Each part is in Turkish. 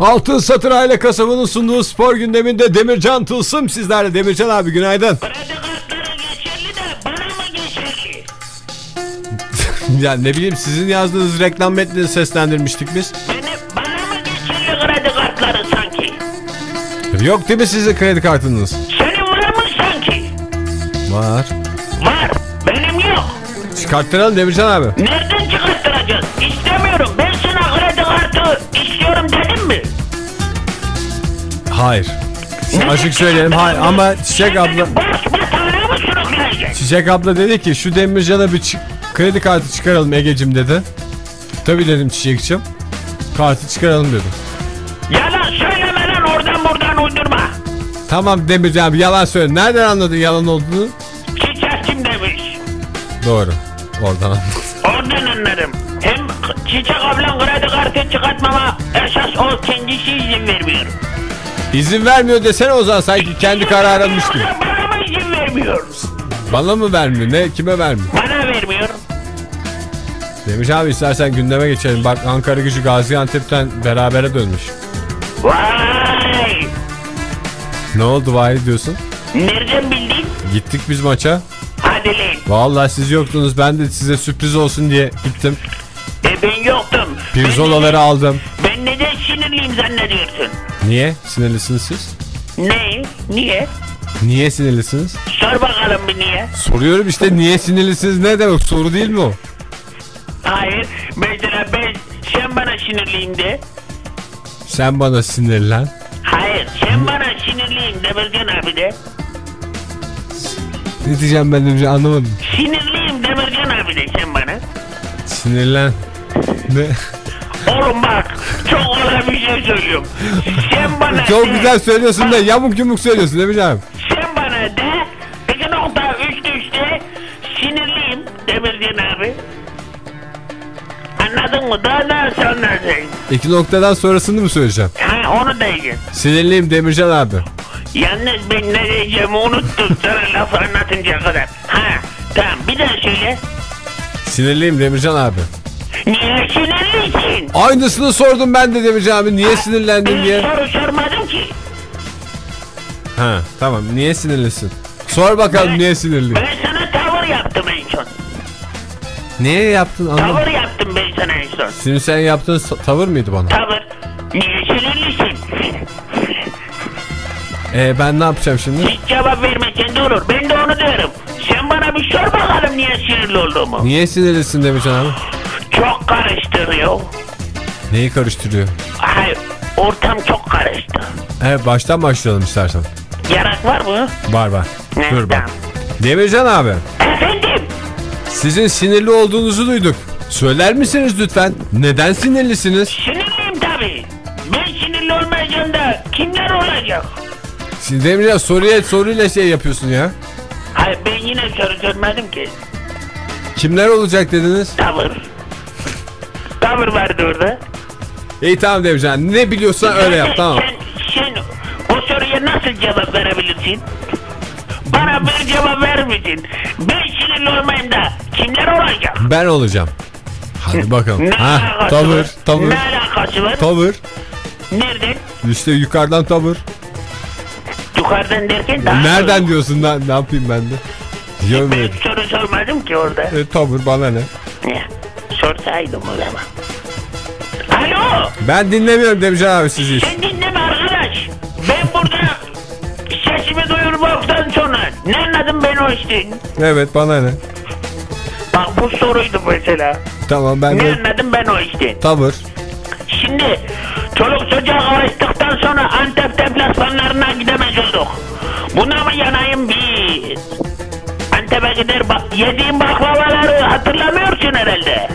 Altın Satır Aile Kasabı'nın sunduğu spor gündeminde Demircan Tılsım sizlerle. Demircan abi günaydın. Kredi kartları geçerli de bana mı geçerli? ya ne bileyim sizin yazdığınız reklam metnini seslendirmiştik biz. Beni, bana mı geçerli kredi kartları sanki? Yok değil mi sizin kredi kartınız? Senin var mı sanki? Var. Var. Benim yok. Çıkarttıralım Demircan abi. Nereden Hayır. Açık söyleyelim hayır ama Çiçek abla? Çiçek abla dedi ki şu Demircan'a bir kredi kartı çıkaralım Ege'cim dedi. Tabii dedim Çiçek'cim. Kartı çıkaralım dedim. Yalan söyleme lan oradan buradan uydurma. Tamam Demircan abi yalan söyle. Nereden anladın yalan olduğunu? Çiçekçim demiş. Doğru. Oradan anladım. Oradan anladım. Hem Çiçek ablan kredi kartı çıkartmama esas o kendisi izin vermiyor. İzin vermiyor desene o zaman sanki kendi kararı almış gibi. Bana mı izin vermiyor? Bana mı vermiyor ne kime vermiyor? Bana vermiyor. Demircan abi istersen gündeme geçelim. Bak Ankara gücü Gaziantep'ten berabere dönmüş. Vay! Ne oldu vay diyorsun? Nereden bildin? Gittik biz maça. Hadi lan. Vallahi siz yoktunuz ben de size sürpriz olsun diye gittim. E ben yoktum. Pirzolaları aldım. Ben, ben neden sinirliyim zannediyorsun? Niye? Sinirlisiniz siz? Ne? Niye? Niye sinirlisiniz? Sor bakalım bir niye? Soruyorum işte niye sinirlisiniz ne demek soru değil mi o? Hayır. Mesela ben sen bana sinirliyim de. Sen bana sinirlen. Hayır sen bana sinirliyim Demircan abi de. Ne diyeceğim ben önce anlamadım. Sinirliyim Demircan abi de sen bana. Sinirlen. Ne? Oğlum bak çok kolay bir şey söylüyorum. Sen bana Çok de- güzel söylüyorsun da yamuk yumuk söylüyorsun mi canım? Sen bana de 2.33'te sinirliyim Demircan abi. Anladın mı? Daha daha sonra sen. İki noktadan sonrasını mı söyleyeceğim? Ha onu diyeceksin. Sinirliyim Demircan abi. Yalnız ben ne diyeceğimi unuttum sana lafı anlatıncaya kadar. Ha tamam bir daha söyle. Sinirliyim Demircan abi. Niye sinirlisin? Aynısını sordum ben de Demircan abi. Niye sinirlendin diye. soru sormadım ki. Ha tamam niye sinirlisin? Sor bakalım Ben- niye sinirli? Ben sana tavır yaptım en son. Niye yaptın anlamadım. Tavır yaptım ben sana en son. Şimdi sen yaptığın tavır mıydı bana? Tavır. Niye sinirlisin? Ee, ben ne yapacağım şimdi? Hiç cevap vermesen de olur. Ben de onu diyorum. Sen bana bir sor bakalım niye sinirli olduğumu. Niye sinirlisin Demircan abi? Çok karıştırıyor. Neyi karıştırıyor? Hayır, ortam çok karıştı. Evet baştan başlayalım istersen. Yarak var mı? Var var. Ne, Dur bak. Demircan abi. Efendim? Sizin sinirli olduğunuzu duyduk. Söyler misiniz lütfen? Neden sinirlisiniz? Sinirliyim tabii. Ben sinirli olmayacağım da kimler olacak? Şimdi Demircan soruya soruyla şey yapıyorsun ya. Hayır ben yine soru sormadım ki. Kimler olacak dediniz? Tavır. Tavır vardı orada. İyi tamam Demircan. Ne biliyorsan öyle yap tamam. Sen, sen o soruya nasıl cevap verebilirsin? Bana bir cevap vermedin. Ben sinirli olmayayım da kimler olacak? Ben olacağım. Hadi bakalım. Ne ha, tavır, var? tavır, Ne alakası var? tavır. Nereden? İşte yukarıdan tavır. Yukarıdan derken daha Nereden diyorsun lan? Ne yapayım ben de? Ben Görmedim. soru sormadım ki orada. E, tavır bana ne? Ya, sorsaydım o zaman. Alo! Ben dinlemiyorum Demircan abi sizi. Sen dinleme arkadaş. Ben burada sesimi duyurmaktan sonra ne anladım ben o işten? Evet bana ne? Bak bu soruydu mesela. Tamam ben Ne de anladım ben o işten? tavır. Şimdi çoluk çocuğa alıştıktan sonra Antep deplasmanlarına gidemez olduk. Buna mı yanayım bir? Antep'e gider bak yediğim baklavaları hatırlamıyorsun herhalde.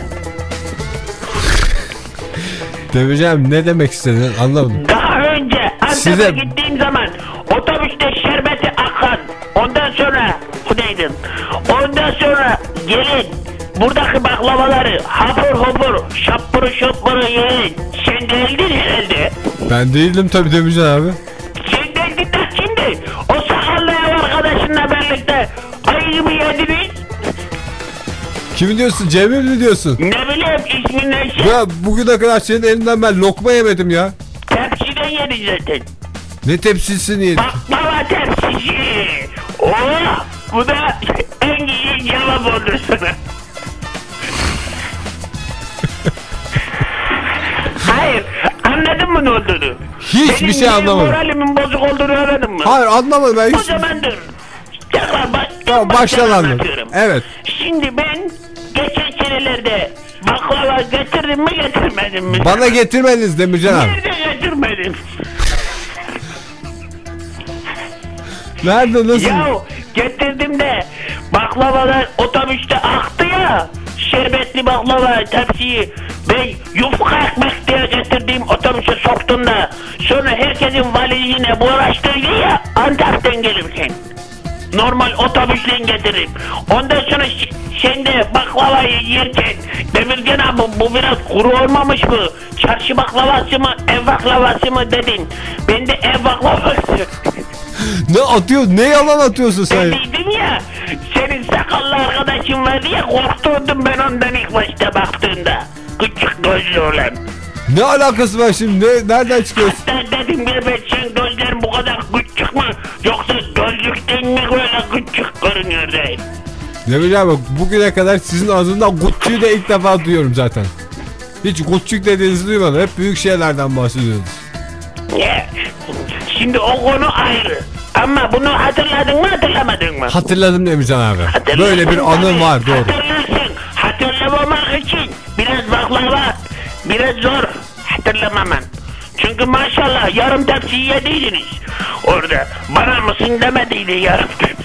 Demircan ne demek istedin anlamadım. Daha önce Antep'e Size- gittiğim zaman otobüste şerbeti akan. Ondan sonra günaydın. Ondan sonra gelin buradaki baklavaları hapur hapur şapuru şapuru yiyin. Sen değildin herhalde. Ben değildim tabii Demircan abi. Sen değildin de şimdi o sakallı ev arkadaşınla birlikte ayı mı yediniz? Kimi diyorsun Cemil mi diyorsun? Ne bileyim ismin neyse. Ya bugüne kadar senin elinden ben lokma yemedim ya. Tepsiden yedin zaten. Ne tepsisini yedik. Baklava tepsisi. Oh, bu da en iyi cevap oldu sana. Hayır, anladın mı ne olduğunu? Hiçbir Benim şey niye anlamadım. moralimin bozuk olduğunu öğrendin mi? Hayır anlamadım ben O hiç. zaman dur. Tekrar Tamam, baştan baştan anladım. anlatıyorum. Evet. Şimdi ben geçen senelerde getirdim mi getirmedim mi? Bana getirmediniz Demircan abi. Nerede getirmedim? Nerede nasıl? Ya getirdim de baklavalar otobüste aktı ya. Şerbetli baklava tepsiyi ben yufka ekmek diye getirdiğim otobüse soktum da sonra herkesin valizine uğraştırdı ya Antep'ten gelirken. Normal otobüsle getirip ondan sonra ş- sen de baklavayı yerken Demircan abi bu biraz kuru olmamış mı? Çarşı baklavası mı ev baklavası mı dedin. Ben de ev baklavası. Ne atıyor? Ne yalan atıyorsun sen? Dedim ya senin sakallı arkadaşın vardı ya korkturdum ben ondan ilk başta baktığında. Küçük gözlü olan. Ne alakası var şimdi? Ne, nereden çıkıyorsun? Hatta dedim ya ben görünüyor değil. Abi bugüne kadar sizin ağzından Gucci'yi de ilk defa duyuyorum zaten. Hiç Gucci dediğinizi duymadım. Hep büyük şeylerden bahsediyorsunuz. Ya, Şimdi o konu ayrı. Ama bunu hatırladın mı hatırlamadın mı? Hatırladım Demircan abi. Hatırlarsın Böyle bir anım var doğru. Hatırlarsın. Hatırlamamak için biraz baklava, biraz zor hatırlamaman. Çünkü maşallah yarım tepsi yediydiniz. Orada bana mısın demediydi yarım tepsi.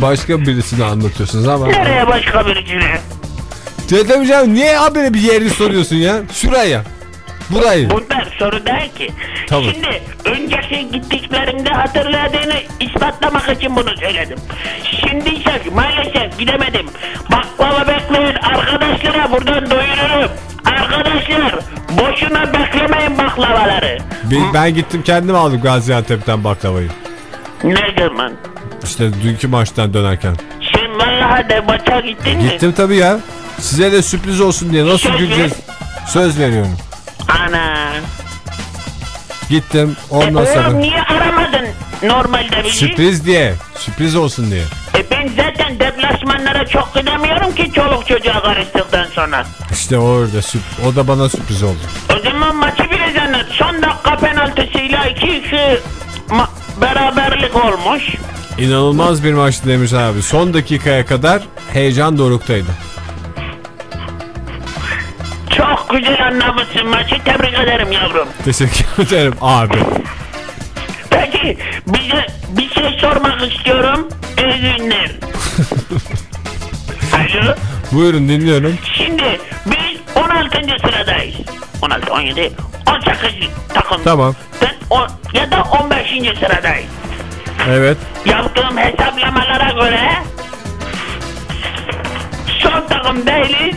Başka birisini anlatıyorsunuz ama. Nereye başka? Ya Demircan abi niye habire bir yerini soruyorsun ya? Şuraya. Burayı. Bunlar soru değil ki. Tabii. Şimdi önceki gittiklerinde hatırladığını ispatlamak için bunu söyledim. Şimdi ise maalesef gidemedim. Baklava bekleyen arkadaşlara buradan duyururum. Arkadaşlar boşuna beklemeyin baklavaları. Ben, ben gittim kendim aldım Gaziantep'ten baklavayı. Ne zaman? İşte dünkü maçtan dönerken. Sen de maça gittin mi? Gittim tabii ya. Size de sürpriz olsun diye nasıl Söz güleceğiz? Söz veriyorum. Ana. Gittim E, ondan sonra. oğlum niye aramadın normalde bizi? Sürpriz diye. Sürpriz olsun diye. E ben zaten deplasmanlara çok gidemiyorum ki çoluk çocuğa karıştıktan sonra. İşte orada o da bana sürpriz oldu. O zaman maçı biraz anlat. Son dakika penaltısıyla 2-2 ma- beraberlik olmuş. İnanılmaz bir maçtı Demiş abi. Son dakikaya kadar heyecan doruktaydı. Çok güzel anlamışsın maçı. Tebrik ederim yavrum. Teşekkür ederim abi. Peki bize bir şey sormak istiyorum. İyi günler. Alo. Buyurun dinliyorum. Şimdi biz 16. sıradayız. 16, 17, 18 takım. Tamam. Ben o, ya da 15. sıradayız. Evet. Yaptığım hesaplamalara göre son takım değiliz.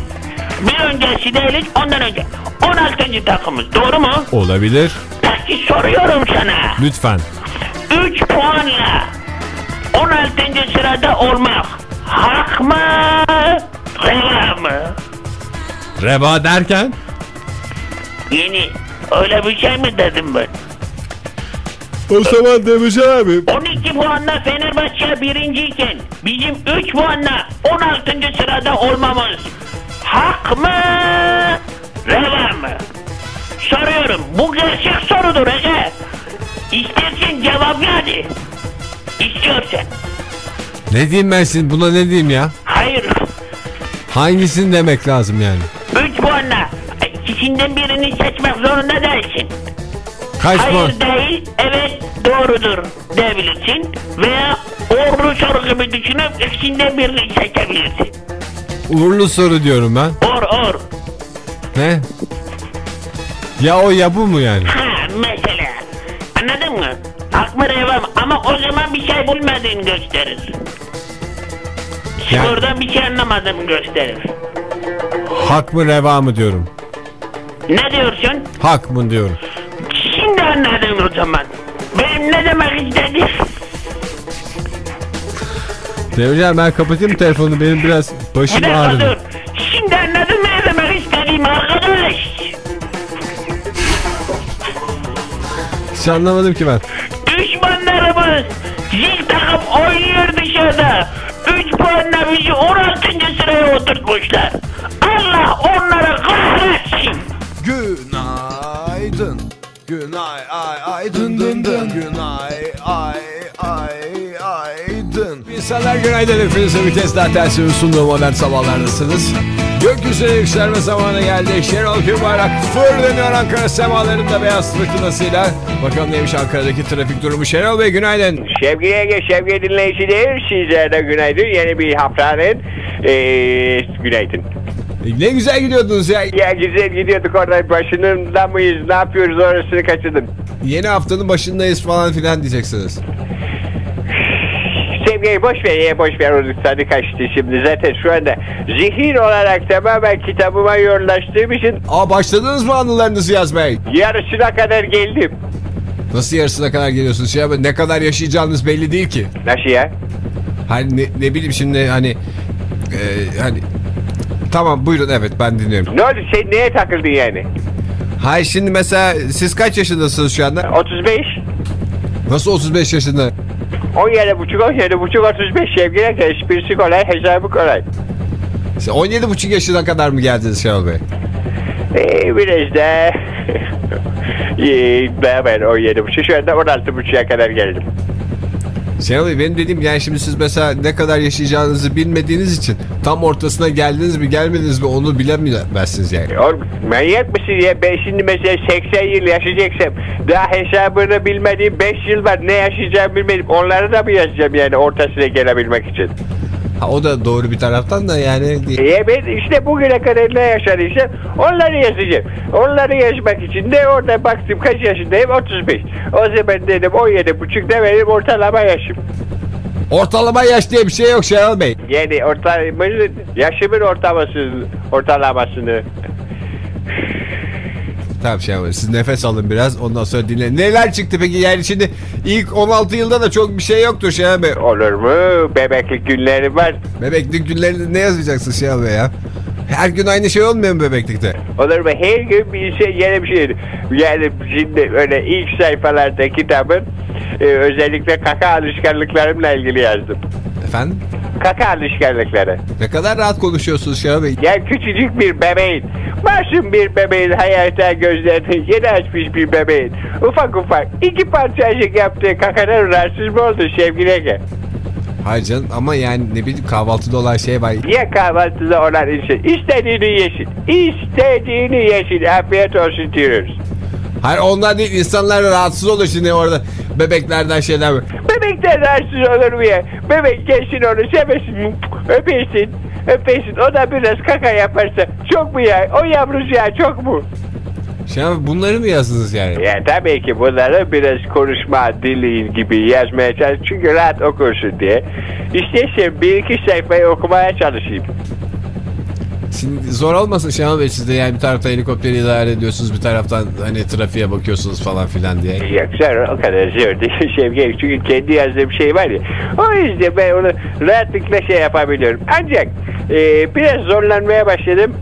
Bir öncesi değiliz ondan önce. 16. takımız doğru mu? Olabilir. Peki soruyorum sana. Lütfen. 3 puanla 16. sırada olmak hak mı? Reva mı? Reba derken? Yeni öyle bir şey mi dedim ben? O zaman Demiş abi. 12 puanla Fenerbahçe birinciyken bizim 3 puanla 16. sırada olmamız hak mı? Reva mı? Soruyorum. Bu gerçek sorudur Ege. İstersen cevap hadi. İstiyorsan. Ne diyeyim ben şimdi buna ne diyeyim ya? Hayır. Hangisini demek lazım yani? 3 puanla ikisinden birini seçmek zorunda değilsin. Kaç puan? Hayır değil, evet doğrudur diyebilirsin. Veya uğurlu soru gibi düşünüp ikisinden birini seçebilirsin. Uğurlu soru diyorum ben. Or or. Ne? Ya o ya bu mu yani? Ha mesela. Anladın mı? Hak mı revam ama o zaman bir şey bulmadığını gösterir. Yani- Spordan bir şey anlamadığımı gösterir. Hak mı reva mı diyorum. Ne diyorsun? Hak mı diyorum. Şimdi anladın o zaman. Benim ne demek istediğim. Demircan ben kapatayım telefonu benim biraz Bir başım dakika ağrıdı. dur. Şimdi anladın ne demek istediğimi arkadaş. Hiç anlamadım ki ben. Düşmanlarımız zil takıp oynuyor dışarıda. 3 puanla bizi 16. sıraya oturtmuşlar. İnsanlar günaydın hepinize bir kez daha tersimi sunduğum modern sabahlardasınız. Gökyüzüne yükselme zamanı geldi. Şenol Gülbayrak fırlanıyor Ankara semalarında beyaz fırtınasıyla. Bakalım neymiş Ankara'daki trafik durumu. Şenol Bey günaydın. Sevgili Ege, sevgili dinleyiciler, sizlere de günaydın. Yeni bir haftanın eee günaydın. E, Ne güzel gidiyordunuz ya. Ya güzel gidiyorduk orada başında mıyız, ne yapıyoruz orasını kaçırdım. Yeni haftanın başındayız falan filan diyeceksiniz. Sevgiyi boş ver, ya boş ver onu tadı kaçtı şimdi. Zaten şu anda zihin olarak tamamen kitabıma yoğunlaştığım için Aa başladınız mı anılarınızı yazmaya? yarısına kadar geldim. Nasıl yarısına kadar geliyorsunuz? Şey, ne kadar yaşayacağınız belli değil ki. Nasıl ya? Hani ne, ne bileyim şimdi hani e, hani tamam buyurun evet ben dinliyorum. Ne oldu sen neye takıldın yani? Hayır şimdi mesela siz kaç yaşındasınız şu anda? 35, Nasıl 35 yaşında? 17 buçuk, 17 buçuk, 35 sevgili Ege. Esprisi kolay, hesabı kolay. Siz 17,5 yaşına kadar mı geldiniz Şenol Bey? Ee, biraz da Ee, beraber 17 buçuk şu anda 16 buçuğa kadar geldim. Şenol Bey benim dediğim yani şimdi siz mesela ne kadar yaşayacağınızı bilmediğiniz için tam ortasına geldiniz mi gelmediniz mi onu bilemezsiniz yani. Oğlum manyak mısın ya? Ben şimdi mesela 80 yıl yaşayacaksam daha hesabını bilmediğim 5 yıl var. Ne yaşayacağımı bilmedim. Onları da mı yazacağım yani ortasına gelebilmek için? Ha, o da doğru bir taraftan da yani E ben işte bugüne kadar ne yaşadıysam onları yazacağım. Onları yazmak için de orada baktım kaç yaşındayım 35. O zaman dedim 17 buçuk da benim ortalama yaşım. ortalama yaş diye bir şey yok Şenol Bey. Yani ortalama yaşımın ortalaması, ortalamasını Tamam Şenol Bey siz nefes alın biraz ondan sonra dinleyin. Neler çıktı peki yani şimdi ilk 16 yılda da çok bir şey yoktur Şenol Bey. olur mu? Bebeklik günleri var. Bebeklik günlerinde ne yazacaksın Şenol Bey ya? Her gün aynı şey olmuyor mu bebeklikte? Olur mu? Her gün bir şey yeni bir şey. Yani şimdi öyle ilk sayfalarda kitabın e, özellikle kaka alışkanlıklarımla ilgili yazdım. Efendim? Kaka alışkanlıkları. Ne kadar rahat konuşuyorsunuz Şenol Bey. Yani küçücük bir bebeğin, masum bir bebeğin hayata gözlerini yeni açmış bir bebeğin ufak ufak iki parçacık yaptığı kakadan rahatsız mı oldu sevgili Ege? Hayır canım ama yani ne bileyim kahvaltıda olan şey var. Ya kahvaltıda olan için istediğini yesin. İstediğini yesin. Afiyet olsun diyoruz. Hayır ondan değil insanlar rahatsız olur şimdi orada bebeklerden şeyler var. Bebek de rahatsız olur mu ya? Bebek gelsin onu sevesin. Öpesin. Öpesin. O da biraz kaka yaparsa. Çok mu ya? O yavrusu ya çok mu? Şenol Bey, bunları mı yazdınız yani? Ya tabii ki bunları biraz konuşma dili gibi yazmaya çalış. Çünkü rahat okursun diye. İstersen bir iki sayfayı okumaya çalışayım. Şimdi zor olmasın Şenol Bey sizde yani bir taraftan helikopteri idare ediyorsunuz bir taraftan hani trafiğe bakıyorsunuz falan filan diye. Yok zor o kadar zor değil Şevket. Çünkü kendi yazdığım şey var ya. O yüzden ben onu rahatlıkla şey yapabiliyorum. Ancak e, biraz zorlanmaya başladım.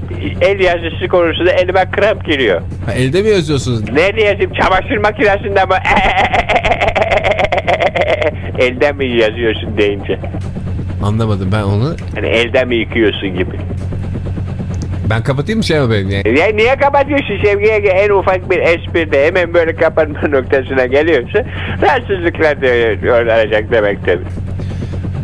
El yazısı konusunda elime kramp giriyor. Ha, elde mi yazıyorsunuz? Nerede yazayım? Çamaşır makinesinde mi? Elden mi yazıyorsun deyince? Anlamadım ben onu. Hani elden mi yıkıyorsun gibi. Ben kapatayım mı Şenol Bey? Yani, Ya niye kapatıyorsun Şevki'ye en ufak bir espride hemen böyle kapatma noktasına geliyorsa rahatsızlıklar da olacak demektir.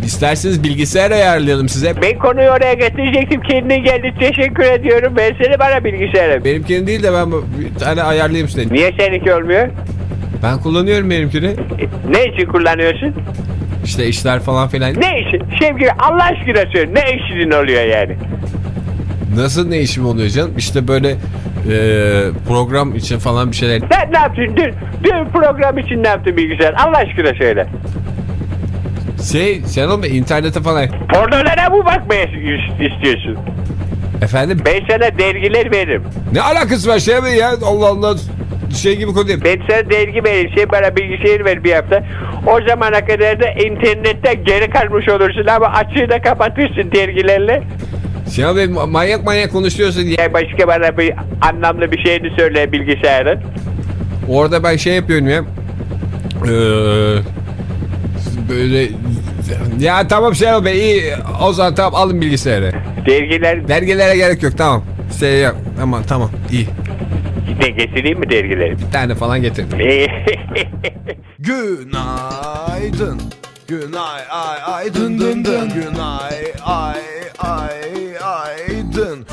İsterseniz bilgisayar ayarlayalım size. Ben konuyu oraya getirecektim. Kendin geldi. Teşekkür ediyorum. Ben seni bana bilgisayara. Benimkini değil de ben bir tane ayarlayayım size. Niye seninki olmuyor? Ben kullanıyorum benimkini. E, Ne için kullanıyorsun? İşte işler falan filan. Ne işin? Şevki Allah aşkına söyle. Ne işin oluyor yani? Nasıl ne işim oluyor canım? İşte böyle e, program için falan bir şeyler. Sen ne yaptın? Dün, dün program için ne yaptın bilgisayar? Allah aşkına söyle. Şey Şenol Bey internete falan. Pornolara mı bakmaya istiyorsun? Efendim Ben sana dergiler veririm. ne alakası var Bey ya? Allah Allah şey gibi konu değil. Ben sana dergi veririm. Şey bana bilgisayar ver bir hafta. O zamana kadar da internetten geri kalmış olursun ama açığı da kapatırsın dergilerle. Şenol Bey manyak manyak konuşuyorsun diye. Ya başka bana bir anlamlı bir şeyini söyle bilgisayarın. Orada ben şey yapıyorum ya. Ee, böyle ya tamam Şenol Bey iyi o zaman tamam alın bilgisayarı. Dergiler Dergilere gerek yok tamam. Şey yap aman tamam iyi. ne getireyim mi dergileri? Bir tane falan getirdim. Günaydın. Günay ay ay dın dın dın. Günay ay ay ay dın.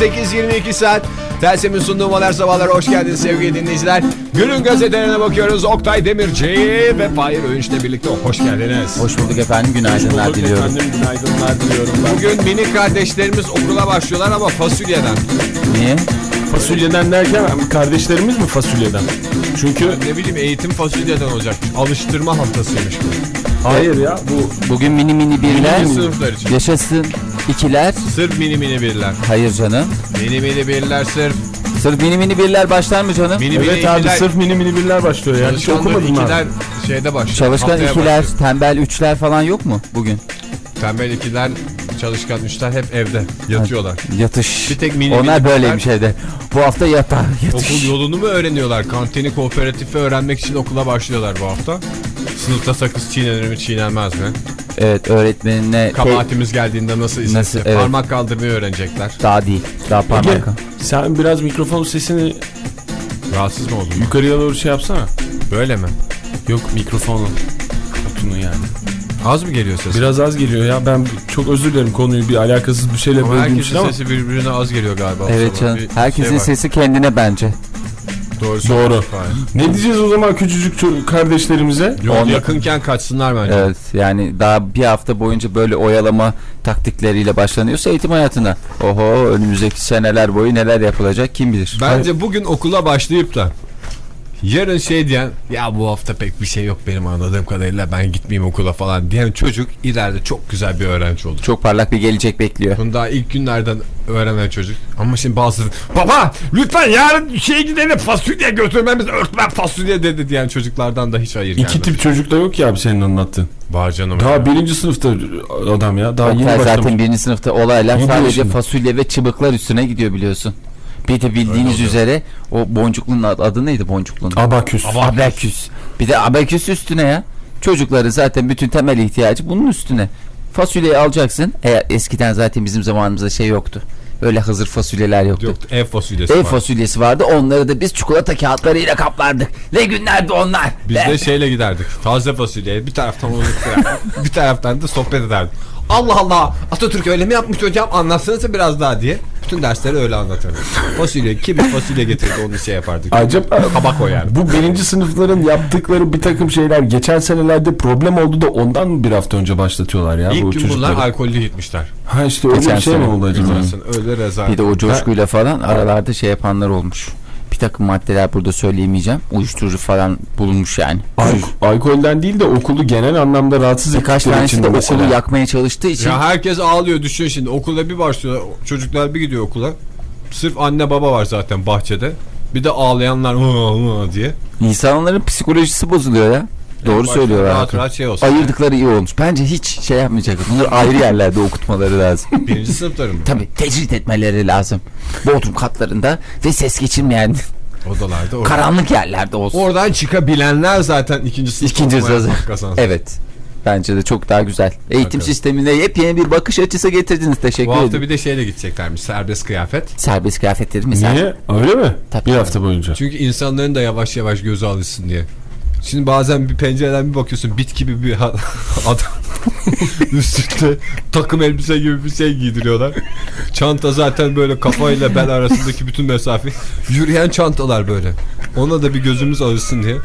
8.22 saat Telsem'in sunduğu modern sabahlara hoş geldiniz sevgili dinleyiciler. Günün gazetelerine bakıyoruz. Oktay Demirci ve Fahir Öğünç'le birlikte hoş geldiniz. Hoş bulduk efendim. Günaydınlar diliyorum. Efendim günaydınlar diliyorum ben. Bugün mini kardeşlerimiz okula başlıyorlar ama fasulyeden. Niye? Fasulyeden derken kardeşlerimiz mi fasulyeden? Çünkü Ne bileyim eğitim fasulyeden olacak. Alıştırma haftasıymış bu. hayır ya bu Bugün mini mini birler. Mini sınıflar için. Yaşasın ikiler. Sırf mini mini birler. Hayır canım. Mini mini birler sırf. Sırf mini mini birler başlar mı canım? Mini mini evet abi ikiler. sırf mini mini birler başlıyor ya. Hiç okumadım ikiler ben. şeyde başlıyor. Çalışkan ikiler, başlıyor. tembel üçler falan yok mu bugün? Tembel ikiler, çalışkan üçler hep evde yatıyorlar. Yatış. Bir tek mini Onlar mini böyleymiş evde. Bu hafta yatağa yatış. Okul yolunu mu öğreniyorlar? Kantini, kooperatifi öğrenmek için okula başlıyorlar bu hafta. Sınıfta sakız çiğnenir mi çiğnenmez mi? Evet öğretmenine te- Kabahatimiz geldiğinde nasıl Nasıl, izlesi? evet. Parmak kaldırmayı öğrenecekler. daha değil. Daha Ege, parmak. sen biraz mikrofon sesini Rahatsız mı oldun? yukarıya doğru şey yapsana. Böyle mi? Yok mikrofonu. Otunu yani. Az mı geliyor ses? Biraz az geliyor ya. Ben çok özür dilerim konuyu bir alakasız bir şeyle Ama böldüğüm için herkesin ama. sesi birbirine az geliyor galiba. Evet canım. Herkesin şey var. sesi kendine bence. Doğru. Doğru. Ne diyeceğiz o zaman küçücük kardeşlerimize? Yol Onda- yakınken kaçsınlar bence. Evet yani daha bir hafta boyunca böyle oyalama taktikleriyle başlanıyorsa eğitim hayatına. Oho önümüzdeki seneler boyu neler yapılacak kim bilir. Bence bugün okula başlayıp da yarın şey diyen ya bu hafta pek bir şey yok benim anladığım kadarıyla ben gitmeyeyim okula falan diyen çocuk ileride çok güzel bir öğrenci olur. Çok parlak bir gelecek bekliyor. Bunu daha ilk günlerden öğrenen çocuk. Ama şimdi bazıları baba lütfen yarın şey gidelim fasulye götürmemiz öğretmen fasulye dedi diyen çocuklardan da hiç hayır gelmez. İki tip çocuk da yok ya abi senin anlattığın. Var canım. Daha ya. birinci sınıfta adam ya. Daha yeni başlamış. zaten birinci sınıfta olaylar Ne sadece fasulye ve çıbıklar üstüne gidiyor biliyorsun. Bir de bildiğiniz üzere o boncukluğun ad- adı neydi boncukluğun? Abaküs. Abaküs. Bir de abaküs üstüne ya. Çocukların zaten bütün temel ihtiyacı bunun üstüne. Fasulyeyi alacaksın. Eğer eskiden zaten bizim zamanımızda şey yoktu. Öyle hazır fasulyeler yoktu. Yoktu ev fasulyesi Ev var. fasulyesi vardı. Onları da biz çikolata kağıtlarıyla kaplardık. Ne günlerdi onlar. Biz de şeyle giderdik. Taze fasulye. Bir taraftan onu bir taraftan da sohbet ederdik. Allah Allah Atatürk öyle mi yapmış hocam anlatsanıza biraz daha diye. Bütün dersleri öyle anlatırdık. Fasulye kim fasulye getirdi onu şey yapardık. Acaba Kabak o yani. bu birinci sınıfların yaptıkları bir takım şeyler geçen senelerde problem oldu da ondan bir hafta önce başlatıyorlar ya bu İlk gün bunlar çocukları? alkollü gitmişler. Ha işte öyle Geçen bir şey mi oldu acaba? Öyle rezalet. Bir de o coşkuyla falan aralarda şey yapanlar olmuş. Bir takım maddeler burada söyleyemeyeceğim. Uyuşturucu falan bulunmuş yani. Al- alkolden değil de okulu genel anlamda rahatsız Birkaç ettikleri tanesi için de de mesela. okulu yakmaya çalıştığı için Ya herkes ağlıyor düşün şimdi okula bir başlıyor çocuklar bir gidiyor okula. Sırf anne baba var zaten bahçede. Bir de ağlayanlar "Hı, hı" diye. insanların psikolojisi bozuluyor ya. Doğru söylüyor Rahat rahat şey olsun. Ayırdıkları iyi olmuş. Bence hiç şey yapmayacak. Bunları ayrı yerlerde okutmaları lazım. Birinci sınıfları mı? Tabii tecrit etmeleri lazım. Bodrum katlarında ve ses geçirmeyen Odalarda. orada. karanlık yerlerde olsun. Oradan çıkabilenler zaten ikinci sınıf İkinci kazansın. Evet. Bence de çok daha güzel. Eğitim Bakalım. sistemine yepyeni bir bakış açısı getirdiniz. Teşekkür Bu hafta ederim. bir de şeyle gideceklermiş serbest kıyafet. Serbest kıyafetleri mi? Niye? Öyle mi? Tabii. Bir hafta boyunca. Çünkü insanların da yavaş yavaş gözü alışsın diye. Şimdi bazen bir pencereden bir bakıyorsun bit gibi bir adam üstünde takım elbise gibi bir şey giydiriyorlar. Çanta zaten böyle kafayla bel arasındaki bütün mesafe. Yürüyen çantalar böyle. Ona da bir gözümüz alışsın diye.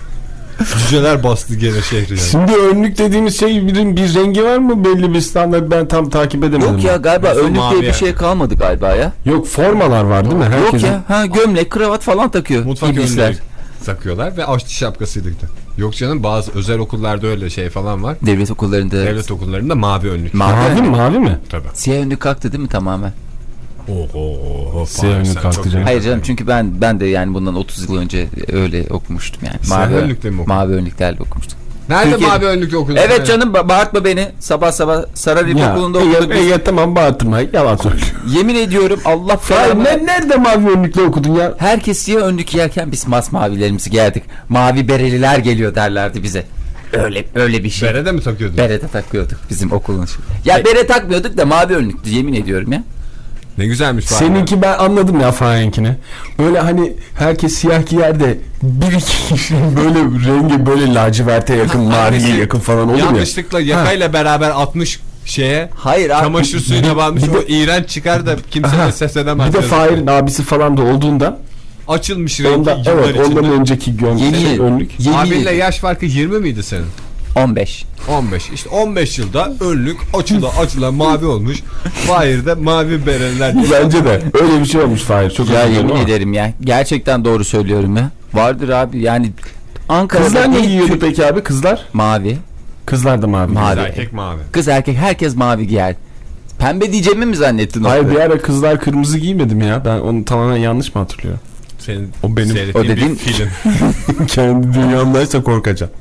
Cüceler bastı gene şehri yani. Şimdi önlük dediğimiz şey bir, bir rengi var mı belli bir standart ben tam takip edemedim. Yok ya galiba Nasıl önlük diye bir yani? şey kalmadı galiba ya. Yok formalar var değil mi? Yok Herkesin. ya. Ha gömlek, kravat falan takıyor Mutfak iblisler. önlüğü takıyorlar ve aşçı şapkasıydı. Yok canım bazı özel okullarda öyle şey falan var. Devlet okullarında Devlet okullarında mavi önlük. mavi. Mavi mi mavi mi? Tabii. Siyah önlük kalktı değil mi tamamen? Oho. Siyah önlük kalktı canım. Hayır canım çünkü ben ben de yani bundan 30 yıl önce öyle okumuştum yani. Siyah mavi önlükle mi okudun? Mavi önlüklerle okumuştum. Nerede Türkiye'de- mavi önlük okudun? Evet sen? canım ba- bağırtma beni. Sabah sabah Sarar Ya, İlkokulu'nda okuduk. Biz. Ege tamam bağırtma yalan söylüyor. Yemin ediyorum Allah belanı- ne, nerede mavi önlükle okudun ya? Herkes siyah önlük giyerken biz masmavilerimizi giyerdik. Mavi bereliler geliyor derlerdi bize. Öyle öyle bir şey. Berede mi takıyordun? Bere de takıyorduk bizim okulun. Ya bere takmıyorduk da mavi önlüktü yemin ediyorum ya. Ne güzelmiş. Seninki ben anladım ya Fahenkini. Böyle hani herkes siyah giyer de bir iki kişi böyle rengi böyle laciverte yakın, maviye yakın falan olur ya. Yanlışlıkla yakayla beraber atmış şeye Hayır abi. çamaşır suyuna banmış bir de- o iğrenç çıkar da kimse Aha, de ses edemez. Bir de. Fahir'in abisi falan da olduğunda Açılmış rengi onda, yıllar evet, içinde. ondan önceki gön Yeni- şey, önlük. Yeni Abinle yaş farkı 20 miydi senin? 15. 15. İşte 15 yılda önlük açıla açıla mavi olmuş. Fahir'de mavi berenler. Bence de öyle bir şey olmuş Fahir. Çok Ya yemin ama. ederim ya. Gerçekten doğru söylüyorum ya. Vardır abi yani Ankara'da Kızlar ne giyiyordu Türk- peki abi? Kızlar? Mavi. Kızlar da mavi. Mavi. giyiyor. Erkek mavi. Kız erkek herkes mavi giyer. Pembe diyeceğimi mi zannettin? Hayır orada? bir ara kızlar kırmızı giymedim ya. Ben onu tamamen yanlış mı hatırlıyorum? Senin O benim- o dediğin- bir film. Kendi dünyamdaysa korkacağım.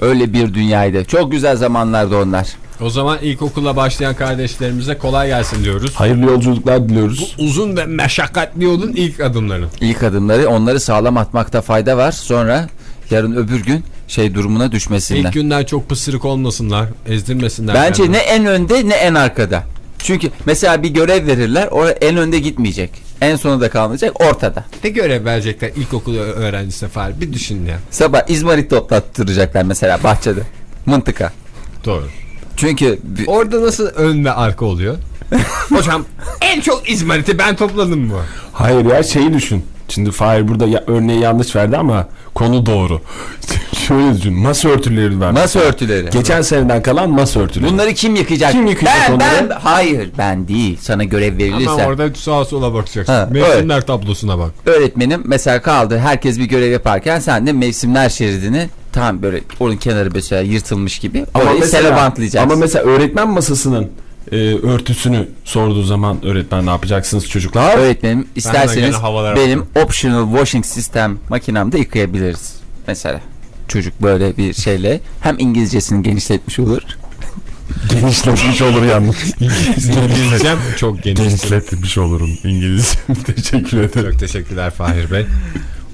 Öyle bir dünyaydı. Çok güzel zamanlardı onlar. O zaman ilkokula başlayan kardeşlerimize kolay gelsin diyoruz. Hayırlı yolculuklar diliyoruz. Uzun ve meşakkatli yolun ilk adımları. İlk adımları onları sağlam atmakta fayda var. Sonra yarın öbür gün şey durumuna düşmesinler. İlk günden çok pısırık olmasınlar, ezdirmesinler. Bence kendini. ne en önde ne en arkada. Çünkü mesela bir görev verirler. Oraya en önde gitmeyecek. En sonunda kalmayacak. Ortada. Ne görev verecekler ilkokul öğrencisine Fahir? Bir düşün ya. Sabah İzmarit toplattıracaklar mesela bahçede. Mıntıka. Doğru. Çünkü Orada nasıl ön ve arka oluyor? Hocam en çok izmariti ben topladım mı? Hayır ya şeyi düşün. Şimdi Fahir burada ya, örneği yanlış verdi ama konu doğru. Şöyle düşün. Masa örtüleri var. masa örtüleri. Geçen seneden kalan masa örtüleri. Bunları kim yıkayacak? Kim yıkayacak ben, onları? ben, hayır ben değil. Sana görev verilirse. Ama orada sağa sola bakacaksın. Ha, Mevsimler tablosuna bak. Öğretmenim mesela kaldı. Herkes bir görev yaparken sen de mevsimler şeridini tam böyle onun kenarı mesela yırtılmış gibi orayı sele bantlayacaksın. ama mesela öğretmen masasının e, örtüsünü sorduğu zaman öğretmen ne yapacaksınız çocuklar? Öğretmenim isterseniz havalara benim optional washing system makinamda yıkayabiliriz. Mesela çocuk böyle bir şeyle hem İngilizcesini genişletmiş olur. Genişletmiş olur yalnız. İngilizcem çok geniş. Genişletmiş olurum İngiliz. Teşekkür ederim. Çok teşekkürler Fahir Bey.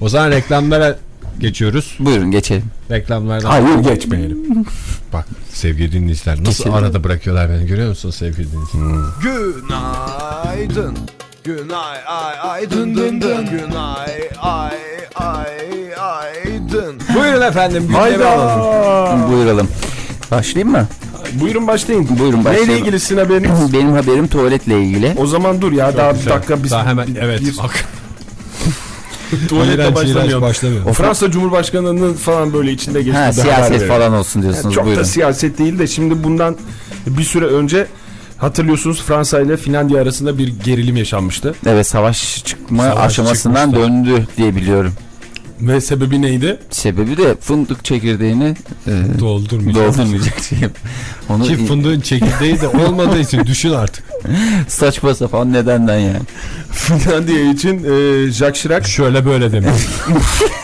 O zaman reklamlara geçiyoruz. Buyurun geçelim. Reklamlardan Hayır geçmeyelim. bak sevgili dinleyiciler nasıl Geçelim. arada bırakıyorlar beni görüyor musunuz sevgili dinleyiciler? Günaydın. Günay ay ay dın dın dın. Günay ay ay ay dın. Buyurun efendim alalım. Hayda. Buyuralım. Başlayayım mı? Buyurun başlayın. Buyurun başlayalım. Neyle ilgili sizin haberiniz? Benim haberim tuvaletle ilgili. O zaman dur ya daha bir dakika biz Daha hemen evet bir- bak. tuvalete başlamıyor. başlamıyor. O Fransa Cumhurbaşkanı'nın falan böyle içinde geçtiği Ha siyaset falan olsun diyorsunuz. Yani çok Buyurun. da siyaset değil de şimdi bundan bir süre önce hatırlıyorsunuz Fransa ile Finlandiya arasında bir gerilim yaşanmıştı. Evet savaş çıkma Savaş aşamasından çıkmıştı. döndü diye biliyorum. Ve sebebi neydi? Sebebi de fındık çekirdeğini e, Doldurmayacağım. doldurmayacak şey. Onu Ki fındığın çekirdeği de olmadığı için düşün artık. saçma sapan nedenden yani. Finlandiya için e, Jacques Chirac Şöyle böyle demek.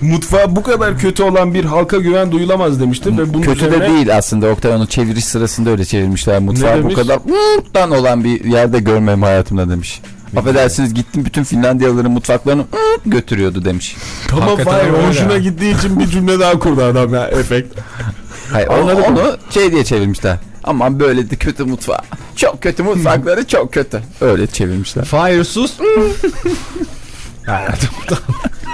mutfağa bu kadar kötü olan bir halka güven duyulamaz demişti ve bunun Kötü de üzerine değil aslında Oktay onu çeviriş sırasında öyle çevirmişler. Mutfağı bu kadar "Mırt"tan olan bir yerde görmem hayatımda demiş. Affedersiniz gittim bütün Finlandiyalıların mutfaklarını götürüyordu demiş. Tamam öyle hoşuna gittiği için bir cümle daha kurdu adam ya efekt. Hayır, onu, onu şey diye çevirmişler. Aman böyle de kötü mutfağı. Çok kötü mutfakları çok kötü. Öyle çevirmişler. Fahir sus.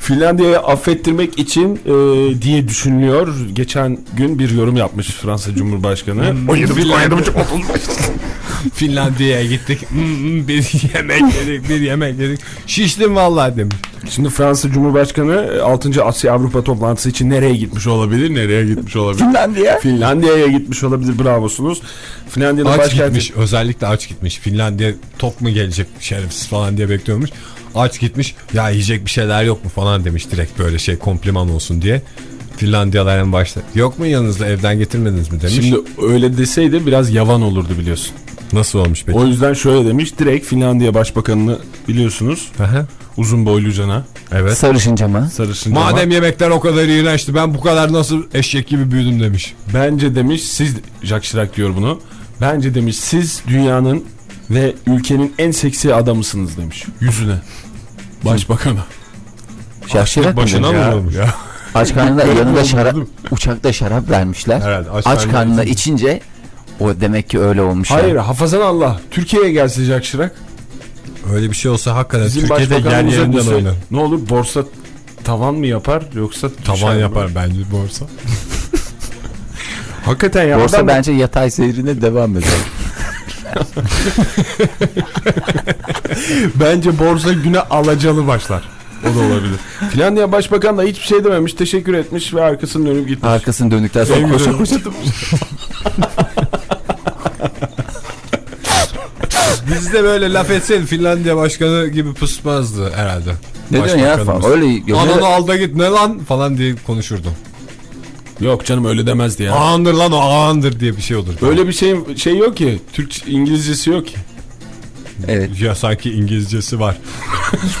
Finlandiya'yı affettirmek için e, diye düşünülüyor. Geçen gün bir yorum yapmış Fransa Cumhurbaşkanı. 17 buçuk, 17 buçuk, 30 Finlandiya'ya gittik. Hmm, hmm, bir yemek yedik, bir yemek yedik. Şiştim vallahi demiş. Şimdi Fransa Cumhurbaşkanı 6. Asya Avrupa toplantısı için nereye gitmiş olabilir? Nereye gitmiş olabilir? Finlandiya. Finlandiya'ya gitmiş olabilir. Bravosunuz. Finlandiya'nın başkenti. gitmiş özellikle aç gitmiş. Finlandiya top mu gelecek şerefsiz falan diye bekliyormuş. Aç gitmiş ya yiyecek bir şeyler yok mu falan demiş direkt böyle şey kompliman olsun diye. Finlandiyalar en başta yok mu yanınızda evden getirmediniz mi demiş. Şimdi öyle deseydi biraz yavan olurdu biliyorsun. Nasıl olmuş peki? O yüzden şöyle demiş. Direkt Finlandiya Başbakanını biliyorsunuz. Aha, Uzun boylucana. evet. Sarışınca mı? Sarışın Madem yemekler o kadar iğrençti ben bu kadar nasıl eşek gibi büyüdüm demiş. Bence demiş siz Jacques Chirac diyor bunu. Bence demiş siz dünyanın ve ülkenin en seksi adamısınız demiş. Yüzüne. Başbakana. Şaşırak mı? Başına Ya. mı vurmuş? Aç karnına yanında şarap, uçakta şarap vermişler. Herhalde, aç aç, karnına içince. o demek ki öyle olmuş. ya. Hayır hafazan Allah. Türkiye'ye gelse Jacques Chirac. Öyle bir şey olsa hakikaten Bizim Türkiye'de yer yerinden dese, oynar. Ne olur borsa tavan mı yapar yoksa Tavan yapar bence borsa. Hakikaten ya. Borsa adam- bence yatay seyrine devam eder. Bence borsa güne alacalı başlar. O da olabilir. Finlandiya Başbakan da hiçbir şey dememiş. Teşekkür etmiş ve arkasını dönüp gitmiş. Arkasını döndükten sonra koşa koşa Bizde böyle laf etseydin Finlandiya başkanı gibi pusmazdı herhalde. Ne diyorsun ya. Öyle Ananı al da git ne lan falan diye konuşurdum. Yok canım öyle demezdi ya. Ağandır lan o ağandır diye bir şey olur. Öyle bir şey şey yok ki. Türk İngilizcesi yok ki. Evet. Ya sanki İngilizcesi var.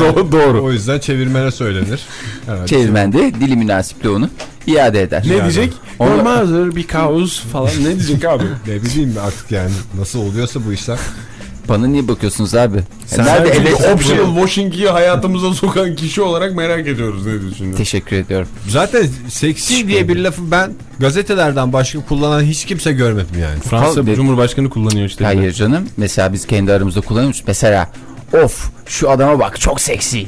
Doğru, doğru. O yüzden çevirmene söylenir. Herhalde. Çevirmen de dili münasiple onu iade eder. Ne diyecek? Onu- Your mother because falan ne diyecek abi? Ne bileyim artık yani nasıl oluyorsa bu işler. Bana niye bakıyorsunuz abi? Sen Nerede elektrik? optional washing'i hayatımıza sokan kişi olarak merak ediyoruz ne düşünüyorsun? Teşekkür ediyorum. Zaten seksi diye bir lafı ben gazetelerden başka kullanan hiç kimse görmedim yani. Fransa Tabii. Cumhurbaşkanı kullanıyor işte. Hayır canım. Mesela biz kendi aramızda kullanıyoruz. Mesela of şu adama bak çok seksi.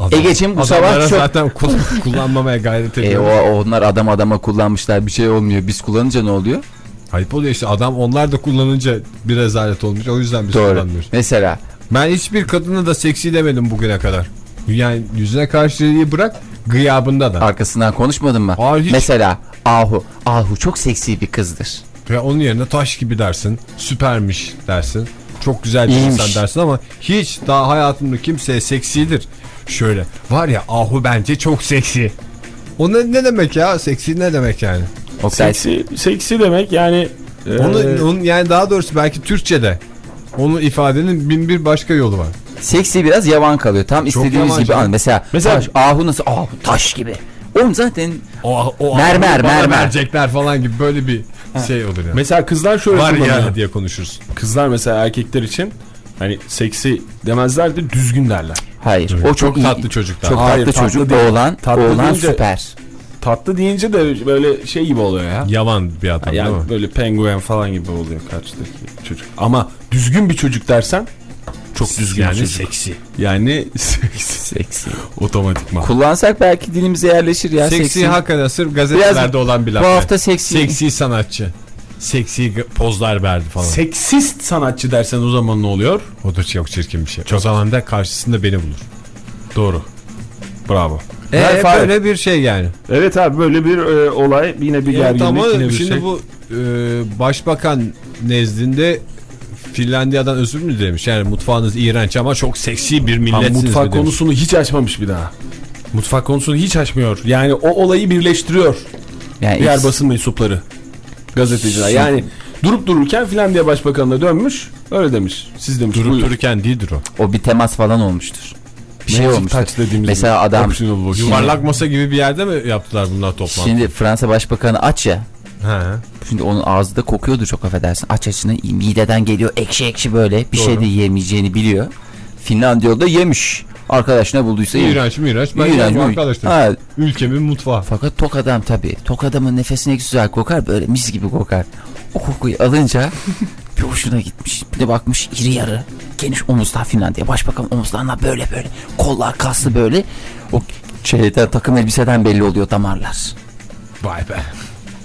Adam- Egeciğim bu sabah çok- zaten kul- kullanmamaya gayret E ediyor. o onlar adam adama kullanmışlar bir şey olmuyor. Biz kullanınca ne oluyor? Ayıp oluyor işte adam onlar da kullanınca bir rezalet olmuş o yüzden biz Doğru. kullanmıyoruz. Mesela Ben hiçbir kadını da seksi demedim bugüne kadar. Yani yüzüne karşı iyi bırak gıyabında da. arkasından konuşmadın mı? Aa, hiç. Mesela Ahu. Ahu çok seksi bir kızdır. Ve onun yerine taş gibi dersin. Süpermiş dersin. Çok güzel bir İyiymiş. insan dersin ama hiç daha hayatımda kimseye seksidir. Şöyle var ya ahu bence çok seksi. O ne, ne demek ya? Seksi ne demek yani? Oktay, Seksi, seksi demek yani e, Onun, onun yani daha doğrusu belki Türkçe'de onu ifadenin bin bir başka yolu var. seksi biraz yavan kalıyor. Tam istediğiniz yavan gibi an. Mesela, Mesela- taş, Ahu nasıl? Ahu taş gibi. Oğlum zaten O, o Mermer, mermer. Verecekler falan gibi böyle bir şey olur yani. mesela kızlar şöyle Var ya diye konuşuruz. Kızlar mesela erkekler için hani seksi demezler de düzgün derler. hayır. O çok, Çok iyi- tatlı çocuklar. Çok Hayır, tatlı tatlı çocuk. değil. Oğlan, Tatlı oğlan deyince- süper. Tatlı deyince de böyle şey gibi oluyor ya. Yavan bir adam değil mi? Yani böyle penguen falan gibi oluyor karşıdaki çocuk. Ama düzgün bir çocuk dersen çok düzgün yani çocuk. seksi. Yani seksi. Seksi. Otomatikman. Kullansak belki dilimize yerleşir ya. Seksi, Seksi. hakikaten sırf gazetelerde Biraz olan bir laf. Bu yani. hafta seksi. Seksi sanatçı. Seksi pozlar verdi falan. Seksist sanatçı dersen o zaman ne oluyor? o da çok çirkin bir şey. O zaman da karşısında beni bulur. Doğru. Bravo. Ee, Yani Fahir- böyle bir şey yani. Evet abi böyle bir e, olay yine bir Evet, gerginlik ama yine bir şimdi şey. bu e, başbakan nezdinde Finlandiya'dan özür mü dilemiş? Yani mutfağınız iğrenç ama çok seksi bir Ha, milletsiniz mi mutfak konusunu hiç açmamış bir daha. Mutfak konusunu hiç açmıyor. Yani o olayı birleştiriyor Yani diğer basın mensupları. Gazeteciler. Yani durup dururken Finlandiya Başbakanı'na dönmüş. Öyle demiş. Siz demiş. Durup buyur. dururken değildir o. o bir temas falan olmuştur. Bir şey dediğimiz Mesela gibi. adam. Yuvarlak masa gibi bir yerde mi yaptılar bunlar toplantı? şimdi Fransa Başbakanı aç ya. He. Şimdi onun ağzı da kokuyordu çok affedersin. Aç açına mideden geliyor ekşi ekşi böyle. Bir şey de yiyemeyeceğini biliyor. Finlandiya'da yemiş. Arkadaş ne bulduysa yemiş. İğrenç mi iğrenç? Ben İğrenç arkadaşlar. Ha, Ülkemin mutfağı. fakat tok adam tabii. Tok adamın nefesi ne güzel kokar böyle mis gibi kokar. O kokuyu alınca bir hoşuna gitmiş. Bir de bakmış iri yarı. Geniş omuzlar Finlandiya. Başbakan omuzlarına böyle böyle. Kollar kaslı böyle. O şeyden takım elbiseden belli oluyor damarlar. Vay be.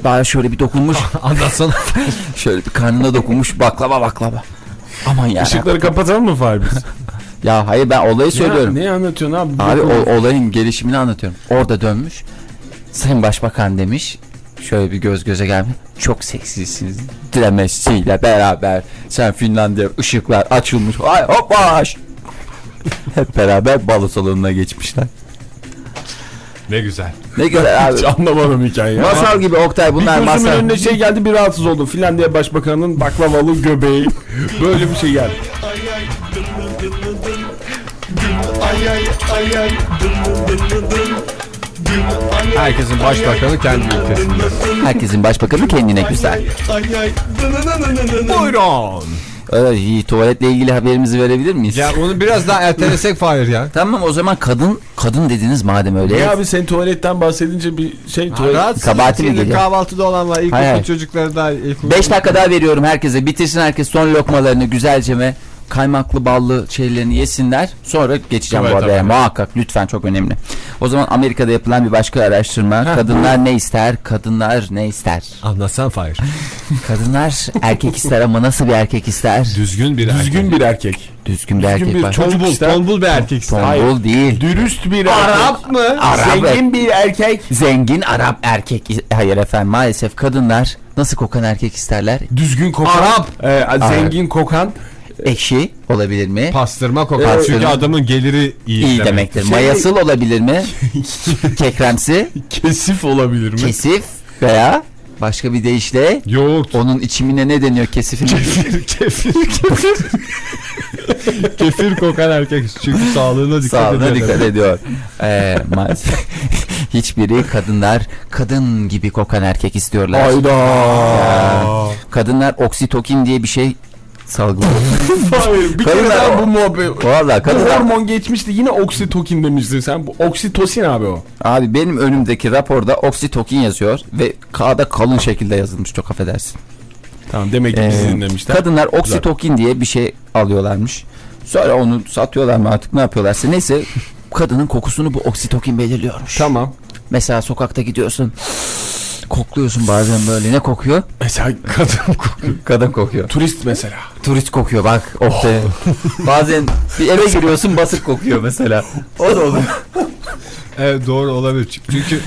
Daha şöyle bir dokunmuş. Anlatsana. şöyle bir karnına dokunmuş baklava baklava. Aman ya. Işıkları kapatalım mı Fahri biz? Ya hayır ben olayı söylüyorum. Ya, ne anlatıyorsun abi? Abi o, olayın gelişimini anlatıyorum. Orada dönmüş. Sayın Başbakan demiş. Şöyle bir göz göze gelmiş. Çok seksisiniz. Demesiyle beraber. Sen Finlandiya ışıklar açılmış. Ay hoppaş. Hep beraber balo salonuna geçmişler. ne güzel. Ne güzel abi. Hiç anlamadım hikayeyi. Masal gibi Oktay bunlar bir masal. önüne şey geldi bir rahatsız oldum. Finlandiya Başbakanı'nın baklavalı göbeği. Böyle bir şey geldi. Herkesin başbakanı kendi ülkesinde. Herkesin başbakanı kendine güzel. Buyurun. Öyle iyi, tuvaletle ilgili haberimizi verebilir miyiz? Ya onu biraz daha ertelesek Fahir ya. Tamam o zaman kadın kadın dediniz madem öyle. Ya abi sen tuvaletten bahsedince bir şey tuvalet... Rahatsız Kabahati mi geliyor? Kahvaltıda olanlar, Hayır, hayır. çocukları da ilkokul... 5 dakika daha veriyorum herkese. Bitirsin herkes son lokmalarını güzelce kaymaklı ballı şeylerini yesinler. Sonra geçeceğim Evet, bu tabii. Muhakkak lütfen çok önemli. O zaman Amerika'da yapılan bir başka araştırma. Kadınlar ne ister? Kadınlar ne ister? Anlatsan Fahir. Kadınlar erkek ister ama nasıl bir erkek ister? Düzgün bir Düzgün bir erkek. Düzgün bir Düzgün erkek bir Tombul, ister. tombul bir erkek ister. Tombul değil. Dürüst bir erkek. mı? Arap Zengin bir erkek. Zengin Arap erkek. Hayır efendim maalesef kadınlar nasıl kokan erkek isterler? Düzgün kokan. Arap. Ee, zengin kokan. Ekşi olabilir mi? Pastırma kokar. Pastırma. Çünkü adamın geliri iyi, İyi demek. demektir. Şey- Mayasıl olabilir mi? Kekremsi, Kesif olabilir mi? kesif veya başka bir deyişle Yoğurt. onun içimine ne deniyor kesifin? kefir, kefir, kefir. kefir kokan erkek. Çünkü sağlığına dikkat Sağlığına ediyor. dikkat ediyor. Ee, maalesef hiçbiri kadınlar kadın gibi kokan erkek istiyorlar. Hayda. Ya. Kadınlar oksitokin diye bir şey salgılıyor. Hayır bir kere daha bu muhabbet. Valla Bu kadınlar hormon geçmişti yine oksitokin demiştin sen. Bu oksitosin abi o. Abi benim önümdeki raporda oksitokin yazıyor ve kağıda kalın şekilde yazılmış çok affedersin. Tamam demek ki Ee, bizi dinlemişler. Kadınlar oksitokin diye bir şey alıyorlarmış. Sonra onu satıyorlar mı artık ne yapıyorlarsa neyse kadının kokusunu bu oksitokin belirliyormuş. Tamam. Mesela sokakta gidiyorsun kokluyorsun bazen böyle ne kokuyor? Mesela kadın kokuyor. Kadın kokuyor. Turist mesela. Turist kokuyor bak Oktay. bazen bir eve giriyorsun basık kokuyor mesela. O da olur. Evet doğru olabilir. Çünkü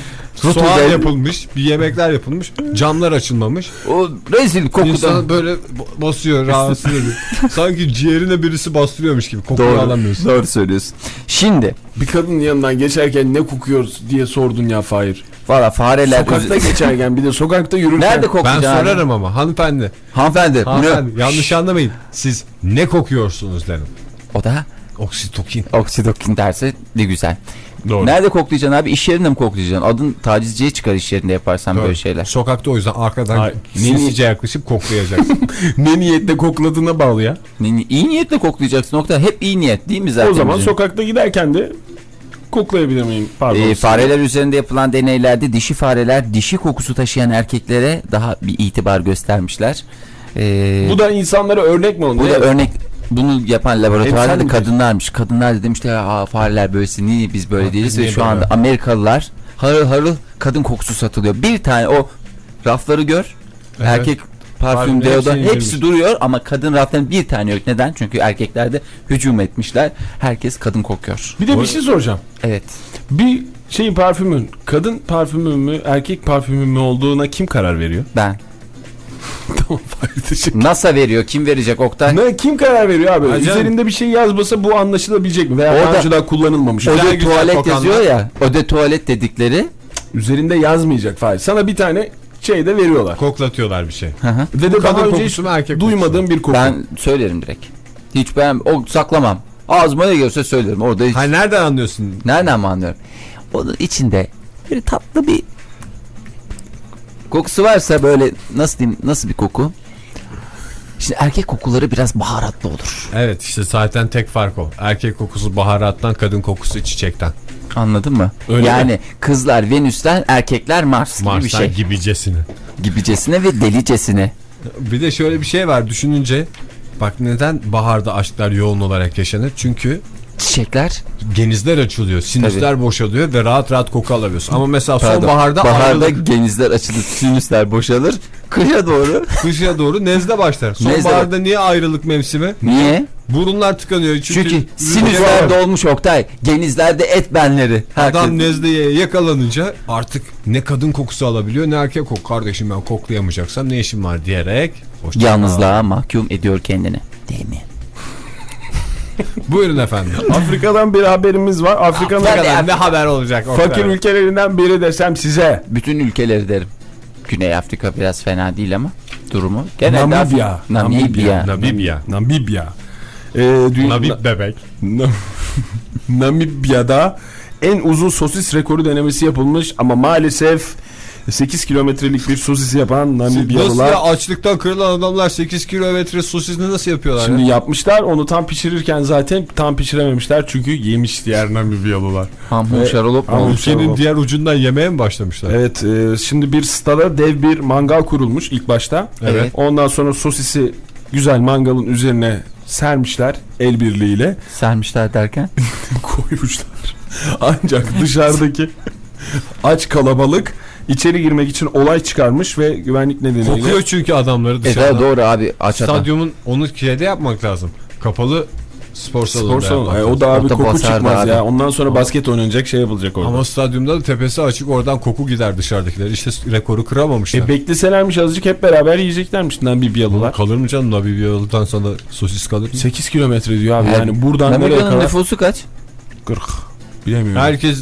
Rutubet- soğan yapılmış, bir yemekler yapılmış, camlar açılmamış. O rezil kokudan. İnsanı böyle basıyor, rahatsız ediyor. Sanki ciğerine birisi bastırıyormuş gibi. Kokuyu Doğru, alamıyorsun. doğru söylüyorsun. Şimdi Bir kadın yanından geçerken ne kokuyoruz diye sordun ya Fahir. valla fareler... Sokakta geçerken bir de sokakta yürürken. Nerede Ben kokacaksın? sorarım ama hanımefendi. Hanımefendi. Hanımefendi yanlış anlamayın. Siz ne kokuyorsunuz derim. O da Oksitokin. oksitokin derse ne güzel. Doğru. Nerede koklayacaksın abi? İş yerinde mi koklayacaksın? Adın tacizciye çıkar iş yerinde yaparsan böyle şeyler. Sokakta o yüzden arkadan Ay, sinsice yaklaşıp koklayacaksın. ne niyetle kokladığına bağlı ya. Ne- İyi niyetle koklayacaksın nokta. Hep iyi niyet değil mi zaten? o zaman bizim? sokakta giderken de koklayabilir miyim? Pardon. Ee, fareler üzerinde yapılan deneylerde dişi fareler dişi kokusu taşıyan erkeklere daha bir itibar göstermişler. Ee, Bu da insanlara örnek mi oldu? bu da örnek bunu yapan laboratuvarda da mi kadınlarmış. Kadınlar da demişler Aa, fareler böylesi niye biz böyle değiliz ve şu böyle? anda Amerikalılar harıl harıl kadın kokusu satılıyor. Bir tane o rafları gör. Evet. Erkek parfüm, deodorant hepsi indirmiş. duruyor ama kadın raftan bir tane yok. Neden? Çünkü erkeklerde hücum etmişler. Herkes kadın kokuyor. Bir de bir şey soracağım. Evet. Bir şey parfümün kadın parfümü mü erkek parfümü mü olduğuna kim karar veriyor? Ben. tamam Fahir teşekkür NASA veriyor. Kim verecek Oktay? Ne kim karar veriyor abi? Ha canım. Üzerinde bir şey yazmasa bu anlaşılabilecek mi? Veya O daha önceden kullanılmamış. O Güzel de güzel tuvalet kokanlar. yazıyor ya. O de tuvalet dedikleri. Üzerinde yazmayacak Fahir. Sana bir tane şey de veriyorlar. Koklatıyorlar bir şey. Hı hı. Ve de daha Kadın önce kokusu mu erkek duymadığım bir koku. Ben söylerim direkt. Hiç ben o saklamam. Ağzıma ne görse söylerim. Orada hiç. Hayır nereden anlıyorsun? Nereden mi anlıyorum? Onun içinde bir tatlı bir kokusu varsa böyle nasıl diyeyim nasıl bir koku? Şimdi erkek kokuları biraz baharatlı olur. Evet işte zaten tek fark o. Erkek kokusu baharattan, kadın kokusu çiçekten. Anladın mı? Öyle yani mi? kızlar Venüs'ten erkekler Mars gibi bir Mars'tan şey. gibicesine. Gibicesine ve delicesine. Bir de şöyle bir şey var düşününce. Bak neden baharda aşklar yoğun olarak yaşanır? Çünkü çiçekler genizler açılıyor. Sinüsler boşalıyor ve rahat rahat koku alabiliyorsun. Ama mesela Pardon, sonbaharda baharda ayrılık genizler açılır, sinüsler boşalır. Kışa doğru. kışa doğru nezle başlar. Sonbaharda niye ayrılık mevsimi? Niye? Burunlar tıkanıyor. Çünkü, Çünkü sinüsler dolmuş Oktay. Genizlerde et benleri. Herkes- Adam nezleye yakalanınca artık ne kadın kokusu alabiliyor ne erkek koku. Kardeşim ben koklayamayacaksam ne işim var diyerek. Yalnızlığa mahkum ediyor kendini. Değil mi? Buyurun efendim. Afrika'dan bir haberimiz var. Afrika'nın Afrika'dan ne haber olacak? Oktay? fakir ülkelerinden biri desem size. Bütün ülkeleri derim. Güney Afrika biraz fena değil ama durumu. Genelde Namibya. Af- Namibya. Namibya. Namibya. Ee, dünya- Nabib bebek. Na- Namibya'da en uzun sosis rekoru denemesi yapılmış ama maalesef 8 kilometrelik bir sosis yapan Nasıl Namibyalılar ya açlıktan kırılan adamlar 8 kilometre sosisini nasıl yapıyorlar şimdi ya? yapmışlar. Onu tam pişirirken zaten tam pişirememişler çünkü yemiş diğer Namibyalılar. Hamhum şarolop. Ülkenin diğer ucundan yemeye mi başlamışlar? Evet e, şimdi bir stada dev bir mangal kurulmuş ilk başta. Evet. Ondan sonra sosisi güzel mangalın üzerine sermişler el birliğiyle Sermişler derken. koymuşlar. Ancak dışarıdaki aç kalabalık içeri girmek için olay çıkarmış ve güvenlik nedeniyle Kokuyor çünkü adamları E dışarıdan. da doğru abi aç adam. Stadyumun onu şeyde yapmak lazım. Kapalı spor salonunda spor salonu. Ay, lazım. o da abi O da koku çıkmaz abi. ya. Ondan sonra basket oynanacak şey yapılacak orada. Ama stadyumda da tepesi açık oradan koku gider dışarıdakiler. İşte rekoru kıramamışlar. e, bekleselermiş azıcık hep beraber yiyeceklermiş Namibyalılar. kalır mı canım Nabibyalı'dan sonra sosis kalır mı? 8 kilometre diyor abi. Her- Yani buradan Namibya'nın kadar nüfusu kaç? 40. Bilemiyorum. Herkes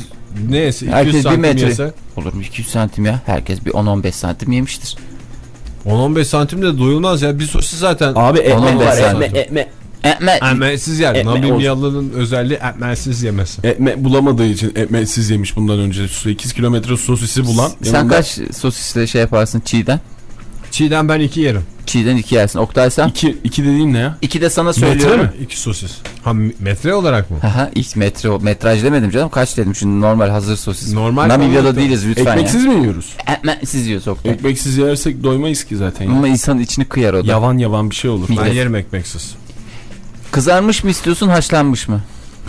neyse 200 Herkes bir santim metre. yese Olur mu 200 santim ya? Herkes bir 10-15 santim yemiştir. 10-15 santim de doyulmaz ya. Bir sosis zaten Abi ekmek var. beslenme. Ekmek, ekmek. Ekmek. emeksiz yer. Ekmek Namibyalı'nın özelliği ekmeksiz yemesi. Ekmek bulamadığı için ekmeksiz yemiş bundan önce. 8 kilometre sosisi bulan. Sen yanında kaç sosisle şey yaparsın çiğden? Çiğden ben iki yerim. Çiğden iki yersin. Oktay sen? İki, iki dediğin ne ya? İki de sana Metre söylüyorum. mi? İki sosis. Ha metre olarak mı? Haha ilk metre o- metraj demedim canım kaç dedim şimdi normal hazır sosis. Normal Namibya'da da- değiliz lütfen Ekmeksiz mi yiyoruz? ya. Ekmeksiz yiyoruz Oktay. Ekmeksiz yersek doymayız ki zaten. Ya. Ama insanın içini kıyar o da. Yavan yavan bir şey olur. Bir Ben yerim ekmeksiz. Kızarmış mı istiyorsun haşlanmış mı?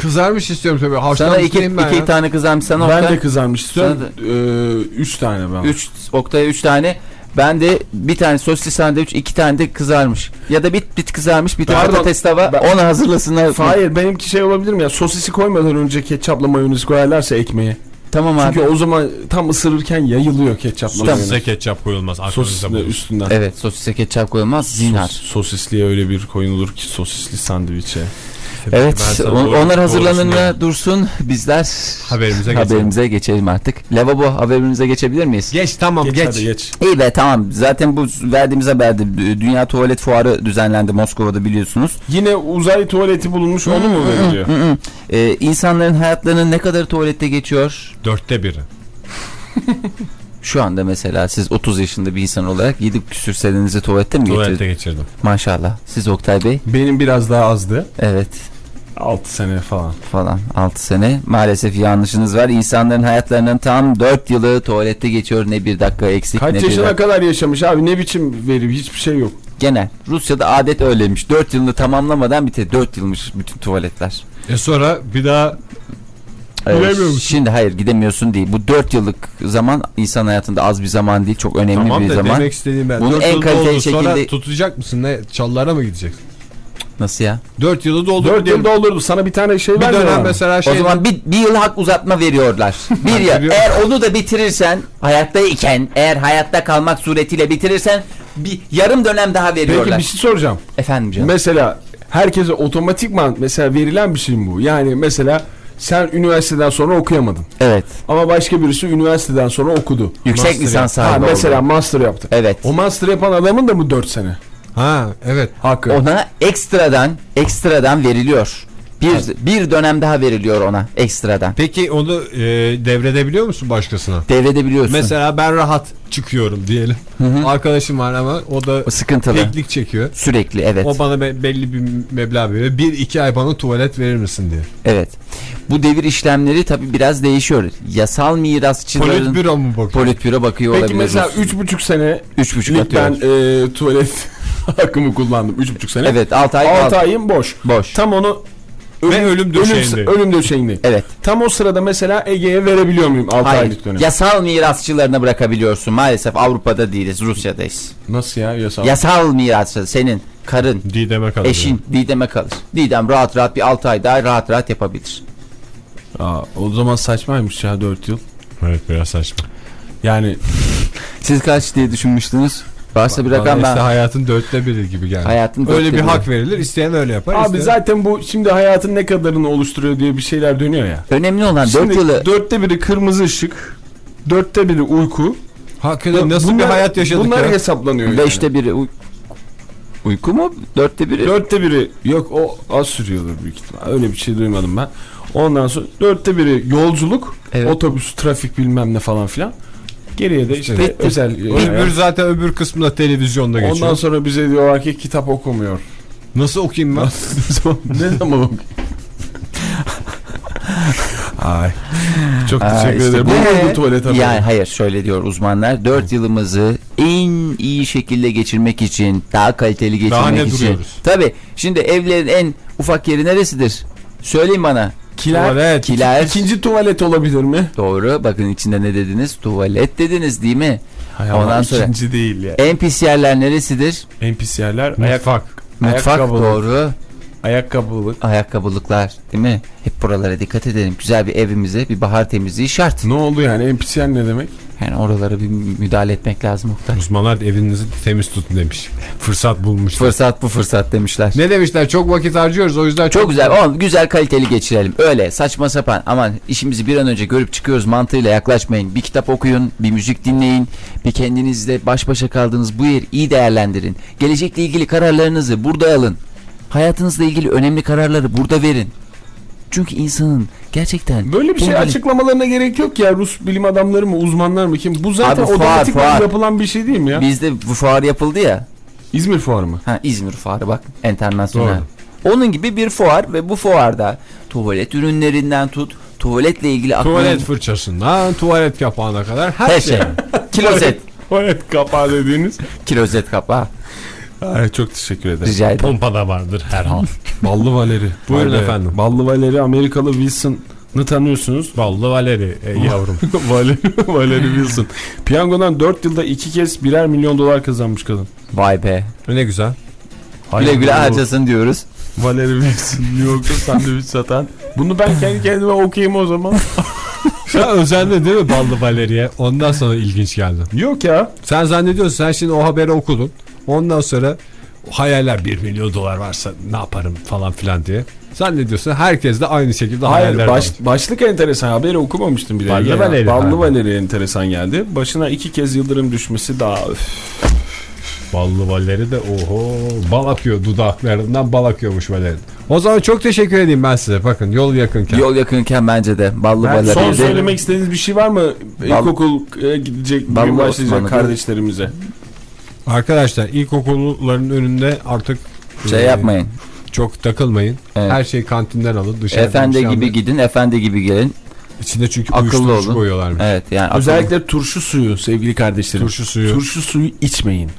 Kızarmış istiyorum tabii. Sana Haşlanmış iki, değilim ben iki ya. tane kızarmış sana Ben Oktay. de kızarmış istiyorum. Sana Ee, üç tane ben. Üç, Oktay'a üç tane. Ben de bir tane sosisli sandviç, iki tane de kızarmış. Ya da bit bit kızarmış, bir tane patates tava. ben- Onu hazırlasınlar. Hayır benimki şey olabilir mi ya sosisi koymadan önce ketçapla mayonez koyarlarsa ekmeğe. Tamam abi. Çünkü o zaman tam ısırırken yayılıyor ketçapla Tamam. mayonez. Size ketçap koyulmaz. Sosisle üstünden. Evet sosise ketçap koyulmaz. Zinhar. Sos- sosisliye öyle bir koyulur ki sosisli sandviçe. Evet on- onlar yapayım. dursun. Bizler Haberimize geçelim. haberimize geçelim artık. Lavabo haberimize geçebilir miyiz? Geç tamam Geç, geç. hadi geç. İyi be tamam. Zaten bu verdiğimiz haberde Dünya Tuvalet Fuarı düzenlendi Moskova'da biliyorsunuz. Yine uzay tuvaleti bulunmuş onu mu veriliyor? Hı hı. Ee, insanların hayatlarının ne kadar tuvalette geçiyor? Dörtte biri. Şu anda mesela siz 30 yaşında bir insan olarak 7 küsür senenizi tuvalette mi geçirdiniz? geçirdim. Maşallah. Siz Oktay Bey? Benim biraz daha azdı. Evet 6 sene falan. falan 6 sene. Maalesef yanlışınız var. İnsanların hayatlarının tam 4 yılı tuvalette geçiyor. Ne bir dakika eksik Kaç ne bir yaşına dakika. kadar yaşamış abi ne biçim verim hiçbir şey yok. Genel. Rusya'da adet öyleymiş. 4 yılını tamamlamadan biter. 4 yılmış bütün tuvaletler. E sonra bir daha Evet, musun? Şimdi hayır gidemiyorsun değil. Bu 4 yıllık zaman insan hayatında az bir zaman değil. Çok önemli tamam bir da zaman. demek istediğim ben. Bunu en kaliteli doldu. Sonra şekilde- tutacak mısın? Ne çallara mı gideceksin? Nasıl ya? 4 yılı doldu. 4 yıl doldurdu sana bir tane şey Bir verdi. dönem mesela şey o zaman bir, bir yıl hak uzatma veriyorlar. bir yıl. Eğer onu da bitirirsen hayattayken eğer hayatta kalmak suretiyle bitirirsen bir yarım dönem daha veriyorlar. Peki bir şey soracağım. Efendim canım. Mesela herkese otomatikman mesela verilen bir şey mi bu? Yani mesela sen üniversiteden sonra okuyamadın. evet. Ama başka birisi üniversiteden sonra okudu. Yüksek Master lisans Ha, sahibi mesela oldu. master yaptı. Evet. O master yapan adamın da mı 4 sene? Ha evet. Hakkı. Ona ekstradan ekstradan veriliyor. Bir, bir dönem daha veriliyor ona ekstradan. Peki onu e, devredebiliyor musun başkasına? Devredebiliyorsun. Mesela ben rahat çıkıyorum diyelim. Arkadaşım var ama o da O sıkıntılı. teklik çekiyor. Sürekli evet. O bana be- belli bir meblağ veriyor. Bir iki ay bana tuvalet verir misin diye. Evet. Bu devir işlemleri tabi biraz değişiyor. Yasal mirasçıların Politbüro mu bakıyor? politbüro bakıyor Peki olabilir. mesela Rus. 3,5 sene Üç buçuk ben e, tuvalet hakkımı kullandım 3,5 sene. Evet 6 ay 6 altı ayım boş. boş. Tam onu Ve ölüm döşeğinde. Ölüm döşeğinde. Evet. Tam o sırada mesela Ege'ye verebiliyor muyum 6 Hayır. aylık dönem? Yasal mirasçılarına bırakabiliyorsun. Maalesef Avrupa'da değiliz. Rusya'dayız. Nasıl ya yasal? Yasal mirasçı senin karın, Didem'e kalır. eşin Didem'e kalır. Didem rahat rahat bir 6 ay daha rahat rahat yapabilir. Aa, o zaman saçmaymış ya 4 yıl. Evet biraz saçma. Yani Siz kaç diye düşünmüştünüz? Varsa bir rakam işte ben. hayatın dörtte biri gibi geldi. Hayatın öyle dörtte bir biri. hak verilir. isteyen öyle yapar. abi isteyen- zaten bu şimdi hayatın ne kadarını oluşturuyor diye bir şeyler dönüyor ya. Önemli olan 4 Şimdi yılı dörtte biri kırmızı ışık, dörtte biri uyku. Hakikaten nasıl Bunlar- bir hayat yaşadık Bunlar ya. hesaplanıyor yani. 5'te biri uy- uyku mu? 4'te biri Dörtte biri yok o az sürüyordur büyük ihtimal. Öyle bir şey duymadım ben. Ondan sonra dörtte biri yolculuk, Evet. otobüs, trafik bilmem ne falan filan. Geriye de işte Bitti. özel. Öbür zaten öbür kısmında televizyonda geçiyor. Ondan sonra bize diyorlar ki kitap okumuyor. Nasıl okuyayım ben? ne zaman okuyayım? Ay. Çok Aa, teşekkür işte ederim. bu- Bu muydu tuvalet haberi? Yani hayır şöyle diyor uzmanlar 4 yılımızı en iyi şekilde geçirmek için daha kaliteli geçirmek Daha ne için. duruyoruz? Tabi şimdi evlerin en ufak yeri neresidir? Söyleyin bana. Kiler, Tuvalet. Kiler. İkinci tuvalet olabilir mi? Doğru bakın içinde ne dediniz? Tuvalet dediniz değil mi? Hay Ondan sonra- ikinci değil ya. En pis yerler neresidir? En pis yerler ayak, Mutfak. Mutfak Ayakkabılık. doğru. Ayakkabılık. Ayakkabılıklar değil mi? Hep buralara dikkat edelim. Güzel bir evimize bir bahar temizliği şart. Ne oldu yani en pis yer ne demek? Yani oralara bir müdahale etmek lazım Oktay. Uzmanlar evinizi temiz tutun demiş. Fırsat bulmuş. Fırsat bu fırsat demişler. Ne demişler? Çok vakit harcıyoruz o yüzden Çok güzel. O güzel kaliteli geçirelim. Öyle saçma sapan aman işimizi bir an önce görüp çıkıyoruz mantığıyla yaklaşmayın. Bir kitap okuyun, bir müzik dinleyin. Bir kendinizle baş başa kaldığınız bu yeri iyi değerlendirin. Gelecekle ilgili kararlarınızı burada alın. Hayatınızla ilgili önemli kararları burada verin. Çünkü insanın gerçekten Böyle bir şey böyle- açıklamalarına gerek yok ya. Rus bilim adamları mı uzmanlar mı kim? Bu zaten Abi fuar, otomatik fuar. yapılan bir şey değil mi ya? Bizde bu fuar yapıldı ya. İzmir fuarı mı? Ha İzmir fuarı bak internasyonel. Onun gibi bir fuar ve bu fuarda tuvalet ürünlerinden tut tuvaletle ilgili aklına- Tuvalet fırçasından tuvalet kapağına kadar her, her şey. şey. Kilozet. Tuvalet kapağı dediğiniz. Kilozet kapağı. Ay, çok teşekkür ederim. Rica ederim. Pompada vardır herhal. Ballı Valeri. Buyurun Vay be. efendim. Ballı Valeri Amerikalı Wilson'ı tanıyorsunuz. Ballı Valeri ey yavrum. Valeri, Valeri Wilson. Piyangodan 4 yılda 2 kez birer milyon dolar kazanmış kadın. Vay be. ne güzel. Güle güle harcasın diyoruz. Valeri Wilson New York'ta sandviç satan. Bunu ben kendi kendime okuyayım o zaman. Sen özendin değil mi Ballı Valeri'ye? Ondan sonra ilginç geldi. Yok ya. Sen zannediyorsun sen şimdi o haberi okudun. Ondan sonra hayaller 1 milyon dolar varsa ne yaparım falan filan diye. Zannediyorsun herkes de aynı şekilde Hayır hayaller baş, var. başlık enteresan haberi okumamıştım bile. Ballı Valeri, Ballı. Valeri enteresan geldi. Başına iki kez yıldırım düşmesi daha öf. Ballı Valeri de oho bal akıyor dudaklarından bal akıyormuş Valeri. O zaman çok teşekkür edeyim ben size. Bakın yol yakınken. Yol yakınken bence de ballı Ben ballı. son söylemek istediğiniz bir şey var mı? İlkokul e, gidecek, Ballı başlayacak Osmanlı. kardeşlerimize. Arkadaşlar ilkokulların önünde artık Şey e, yapmayın. Çok takılmayın. Evet. Her şeyi kantinden alın. Dışarıdan Efendi şey gibi almayın. gidin, efendi gibi gelin. İçinde çünkü Akıllı olun. koyuyorlarmış. Evet yani akıllı. Özellikle turşu suyu sevgili kardeşlerim. Turşu suyu. Turşu suyu içmeyin.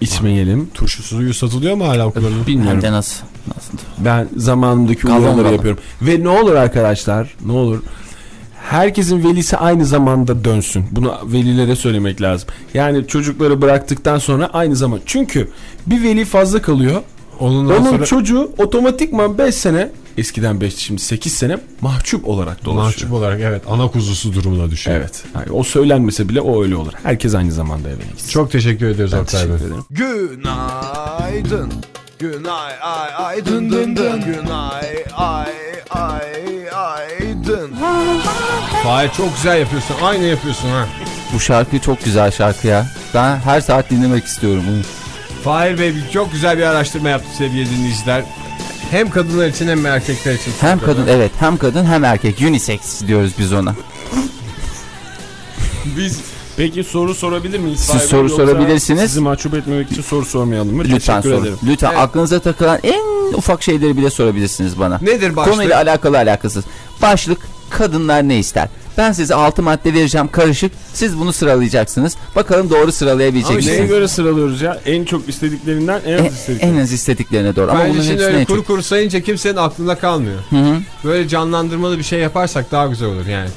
İçmeyelim. Turşu suyu satılıyor mu hala okullarında? Bilmiyorum. Hem de nasıl? Nasıl? Ben zamanımdaki uyarıları yapıyorum. Ve ne olur arkadaşlar ne olur herkesin velisi aynı zamanda dönsün. Bunu velilere söylemek lazım. Yani çocukları bıraktıktan sonra aynı zaman. Çünkü bir veli fazla kalıyor. Ondan Onun sonra çocuğu otomatikman 5 sene eskiden 5 şimdi 8 sene mahcup olarak dolaşıyor. mahcup olarak evet ana kuzusu durumuna düşüyor. Evet. Yani o söylenmese bile o öyle olur. Herkes aynı zamanda evine gitsin. Çok teşekkür ediyoruz Ben Oktay Bey. teşekkür ederim. Günaydın. Günay ay ay dın dın dın. Günay ay ay. Fahir çok güzel yapıyorsun. Aynı yapıyorsun ha. Bu şarkı çok güzel şarkı ya. Ben her saat dinlemek istiyorum bunu. Fahir Bey çok güzel bir araştırma yaptı sevgili dinleyiciler. Hem kadınlar için hem erkekler için. Hem kadın evet hem kadın hem erkek unisex diyoruz biz ona. Biz peki soru sorabilir miyiz? Siz Fahir soru sorabilirsiniz. Sizi mahcup etmemek için soru sormayalım mı? Lütfen Teşekkür sorun. ederim. Lütfen aklınıza takılan en ufak şeyleri bile sorabilirsiniz bana. Nedir başlık? Konuyla alakalı alakasız. Başlık kadınlar ne ister? Ben size 6 madde vereceğim karışık. Siz bunu sıralayacaksınız. Bakalım doğru sıralayabilecek Ama neye misiniz? göre sıralıyoruz ya? En çok istediklerinden en az istediklerine. en az istediklerine doğru. Ama Bence bunun şimdi öyle en kuru çok. kuru sayınca kimsenin aklında kalmıyor. Hı hı. Böyle canlandırmalı bir şey yaparsak daha güzel olur yani.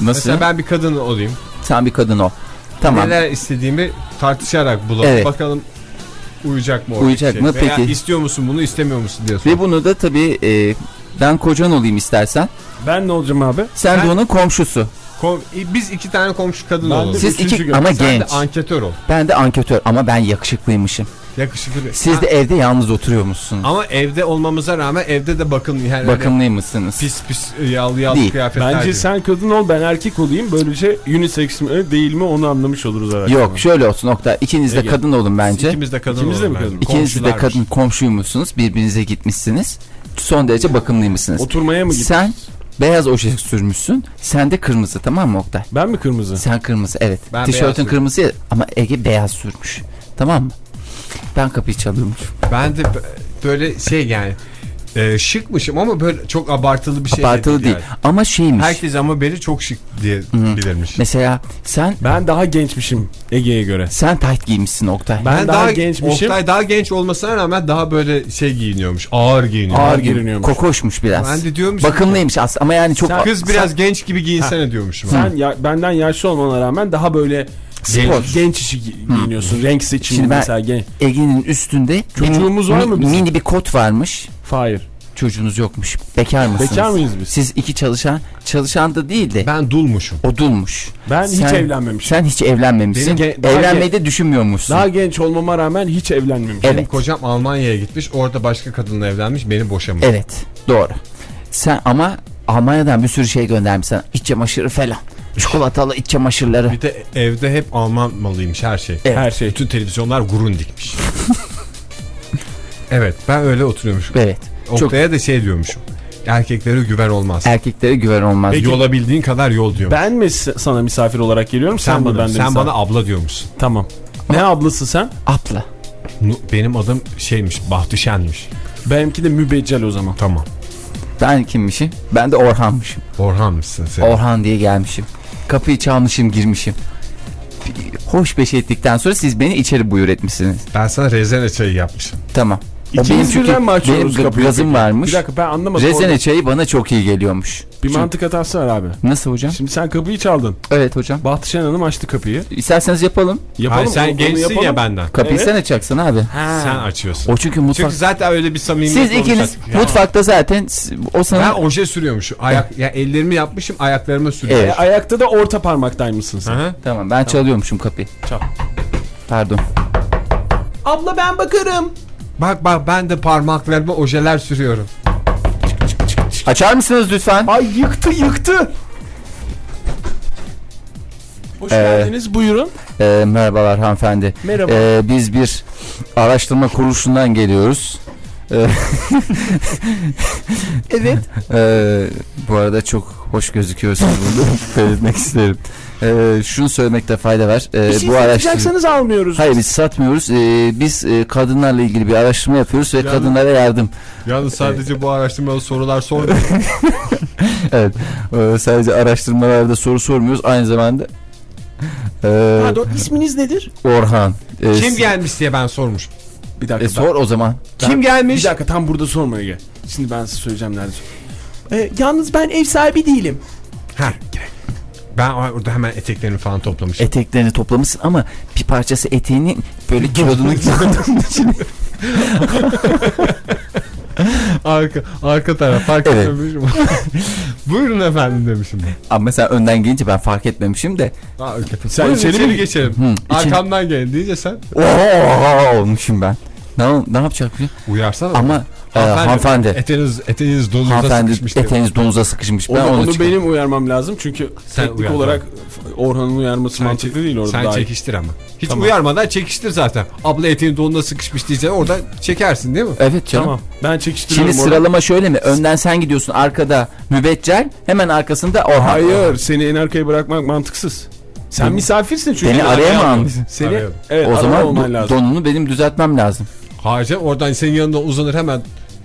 Nasıl? Mesela ben bir kadın olayım. Sen bir kadın ol. Tamam. Neler istediğimi tartışarak bulalım. Evet. Bakalım uyacak mı? Uyacak şey? mı? Veya Peki. istiyor musun bunu istemiyor musun diye sor. Ve bunu da tabii e, ben kocan olayım istersen. Ben ne olacağım abi? Sen Ben- de onun komşusu. Kom- biz iki tane komşu kadın Ben de olalım. Siz iki ama Sen de genç. anketör ol. Ben de anketör ama ben yakışıklıymışım. Yakışıklı bir. Siz de evde yalnız oturuyormuşsunuz. Ama evde olmamıza rağmen evde de bakın yani Bakımlıymışsınız. pis pis yağlı yağlı Değil. kıyafetler. Bence giyiyor. sen kadın ol ben erkek olayım. Böylece unisex mi değil mi onu anlamış oluruz herhalde. Yok şöyle olsun nokta. İkiniz de Ege. kadın olun bence. İkimiz de kadın İkimiz de olalım mi kadın? İkiniz de kadın komşuymuşsunuz. Birbirinize gitmişsiniz. Son derece bakımlıymışsınız. Oturmaya mı gittin? Sen beyaz oje sürmüşsün. Sen de kırmızı tamam mı Oktay? Ben mi kırmızı? Sen kırmızı evet. Ben Tişörtün kırmızı ya, ama Ege beyaz sürmüş. Tamam mı? Ben kapıyı çalıyormuş. Ben de böyle şey yani e, şıkmışım ama böyle çok abartılı bir şey Abartılı değil. yani. Ama şeymiş. Herkes ama beni çok şık diye Hı. bilirmiş. Mesela sen Ben daha gençmişim Ege'ye göre. sen tight giymişsin Oktay. Ben daha gençmişim. Oktay daha genç olmasına rağmen daha böyle şey giyiniyormuş. Ağır giyiniyor. Ağır görünüyormuş. Kokoşmuş biraz. Ben de diyormuşum. Bakımlıymış aslında ama yani çok Sen- Kız biraz genç gibi giyinsene diyormuşum. Sen ya, benden yaşlı olmana rağmen daha böyle Spor. genç, işi gi- giyiniyorsun. Renk seçimi Şimdi mesela genç. Ege'nin üstünde Çocuğumuz var mı bizim? Mini bir kot varmış. Hayır. Çocuğunuz yokmuş. Bekar mısınız? Bekar mıyız biz? Siz iki çalışan, çalışan da değil de Ben dulmuşum. o dulmuş. Ben hiç Sen- evlenmemişim. Sen hiç evlenmemişsin. Evlenmeyi de düşünmüyormuşsun. Daha genç olmama rağmen hiç evlenmemişim. Evet. Benim kocam Almanya'ya gitmiş. Orada başka kadınla evlenmiş. Beni boşamış. Evet doğru. Sen ama Almanya'dan bir sürü şey göndermiş sana. İç çamaşırı falan. Çikolatalı iç çamaşırları. Bir de evde hep Alman malıymış her şey. Evet. Her şey. Bütün televizyonlar gurun dikmiş. evet ben öyle oturuyormuşum. Evet. Çok Oktay'a da şey diyormuşum. Erkeklere güven olmaz. erkeklere güven olmaz. Peki- Yola bildiğin kadar yol diyor. Ben mi sana misafir olarak geliyorum? Sen, sen bana, benden sen misafir? bana abla diyormuşsun. Tamam. Ne ablası sen? Abla. Benim adım şeymiş Bahtişen'miş. Benimki de mübeccel o zaman. Tamam. Ben kimmişim? Ben de Orhan'mışım. Orhan'mışsın sen. Orhan diye gelmişim. Kapıyı çalmışım girmişim. Hoş beş ettikten sonra siz beni içeri buyur etmişsiniz. Ben sana rezene çayı yapmışım. Tamam. Benim İkimiz çünkü birden mi açıyoruz benim kapıyı? gazım varmış. Bir dakika ben anlamadım. Rezene Orada çayı bana çok iyi geliyormuş. Bir Çünkü- mantık hatası var abi. Nasıl hocam? Şimdi sen kapıyı çaldın. Evet hocam. Bahtişen Hanım açtı kapıyı. İsterseniz yapalım. Yapalım. Hayır, sen gençsin yapalım. ya benden. Kapıyı Evet. sen açacaksın abi. Sen açıyorsun. O çünkü mutfak. Çünkü zaten öyle bir samimiyet Siz ikiniz olacak. Ya. mutfakta zaten o sana Ben oje sürüyormuşum. Ayak, ya ellerimi yapmışım ayaklarıma sürüyorum. Evet. E, ayakta da orta parmaktaymışsın sen. Hı hı. Tamam ben çalıyormuşum kapıyı. Çal. Pardon. Abla ben bakarım. Bak bak ben de parmaklarıma ojeler sürüyorum. Açar mısınız lütfen? Ay yıktı yıktı. Hoş Ee, geldiniz buyurun. Ee, merhabalar hanımefendi. Merhaba. Ee, biz bir araştırma kuruluşundan geliyoruz. Ee, evet. Ee, bu arada çok hoş gözüküyorsunuz bunu belirtmek isterim. Ee, şunu söylemekte fayda var. Ee, Bir şey bu araştırma satacaksanız almıyoruz. Hayır biz satmıyoruz. Ee, biz e, kadınlarla ilgili bir araştırma yapıyoruz ve kadınlara yardım. Yalnız sadece bu araştırmalı sorular sormuyor. Evet. Ee, sadece araştırmalarda soru sormuyoruz. Aynı zamanda ee, Pardon isminiz nedir? Orhan. Ee, Kim gelmiş diye ben sormuşum. Bir dakika. E, sor o zaman. ben- Kim gelmiş? Bir dakika tam burada sormaya gel. Şimdi ben size söyleyeceğim nerede. Ee, yalnız ben ev sahibi değilim. Ha. Ben orada hemen eteklerimi falan toplamışım. Eteklerini toplamışsın ama bir parçası eteğinin böyle kilodunu arka arka taraf fark Evet. etmemişim. Buyurun efendim demişim. Ama mesela önden gelince ben fark etmemişim de. Aa, okey. Sen Buyurun içeri içeri, mi- geçelim. Hı, içeri- Arkamdan gelin deyince sen Oho olmuşum ben. Ne, ne yapacak uyarsana. Ama e, hanımefendi. Eteniz, eteniz donunuza Hanımefendi sıkışmış diye. eteğiniz donuza sıkışmış. Ben Onu, onu, onu benim uyarmam lazım çünkü Sen teknik uyar, olarak Orhan'ın uyarması Sen mantıklı değil orada. Sen daha iyi. çekiştir ama. Hiç Tamam. uyarmadan çekiştir zaten. Abla eteğin donuna sıkışmış diyece orada çekersin değil mi? Evet canım. Tamam. Ben çekiştiriyorum Şimdi orada. sıralama şöyle mi? Önden sen gidiyorsun arkada mübeccel hemen arkasında Orhan. Hayır seni en arkaya bırakmak mantıksız. Sen misafirsin çünkü. Beni araya mı aldın? Seni evet, o zaman lazım. donunu benim düzeltmem lazım. Hayır oradan senin yanında uzanır hemen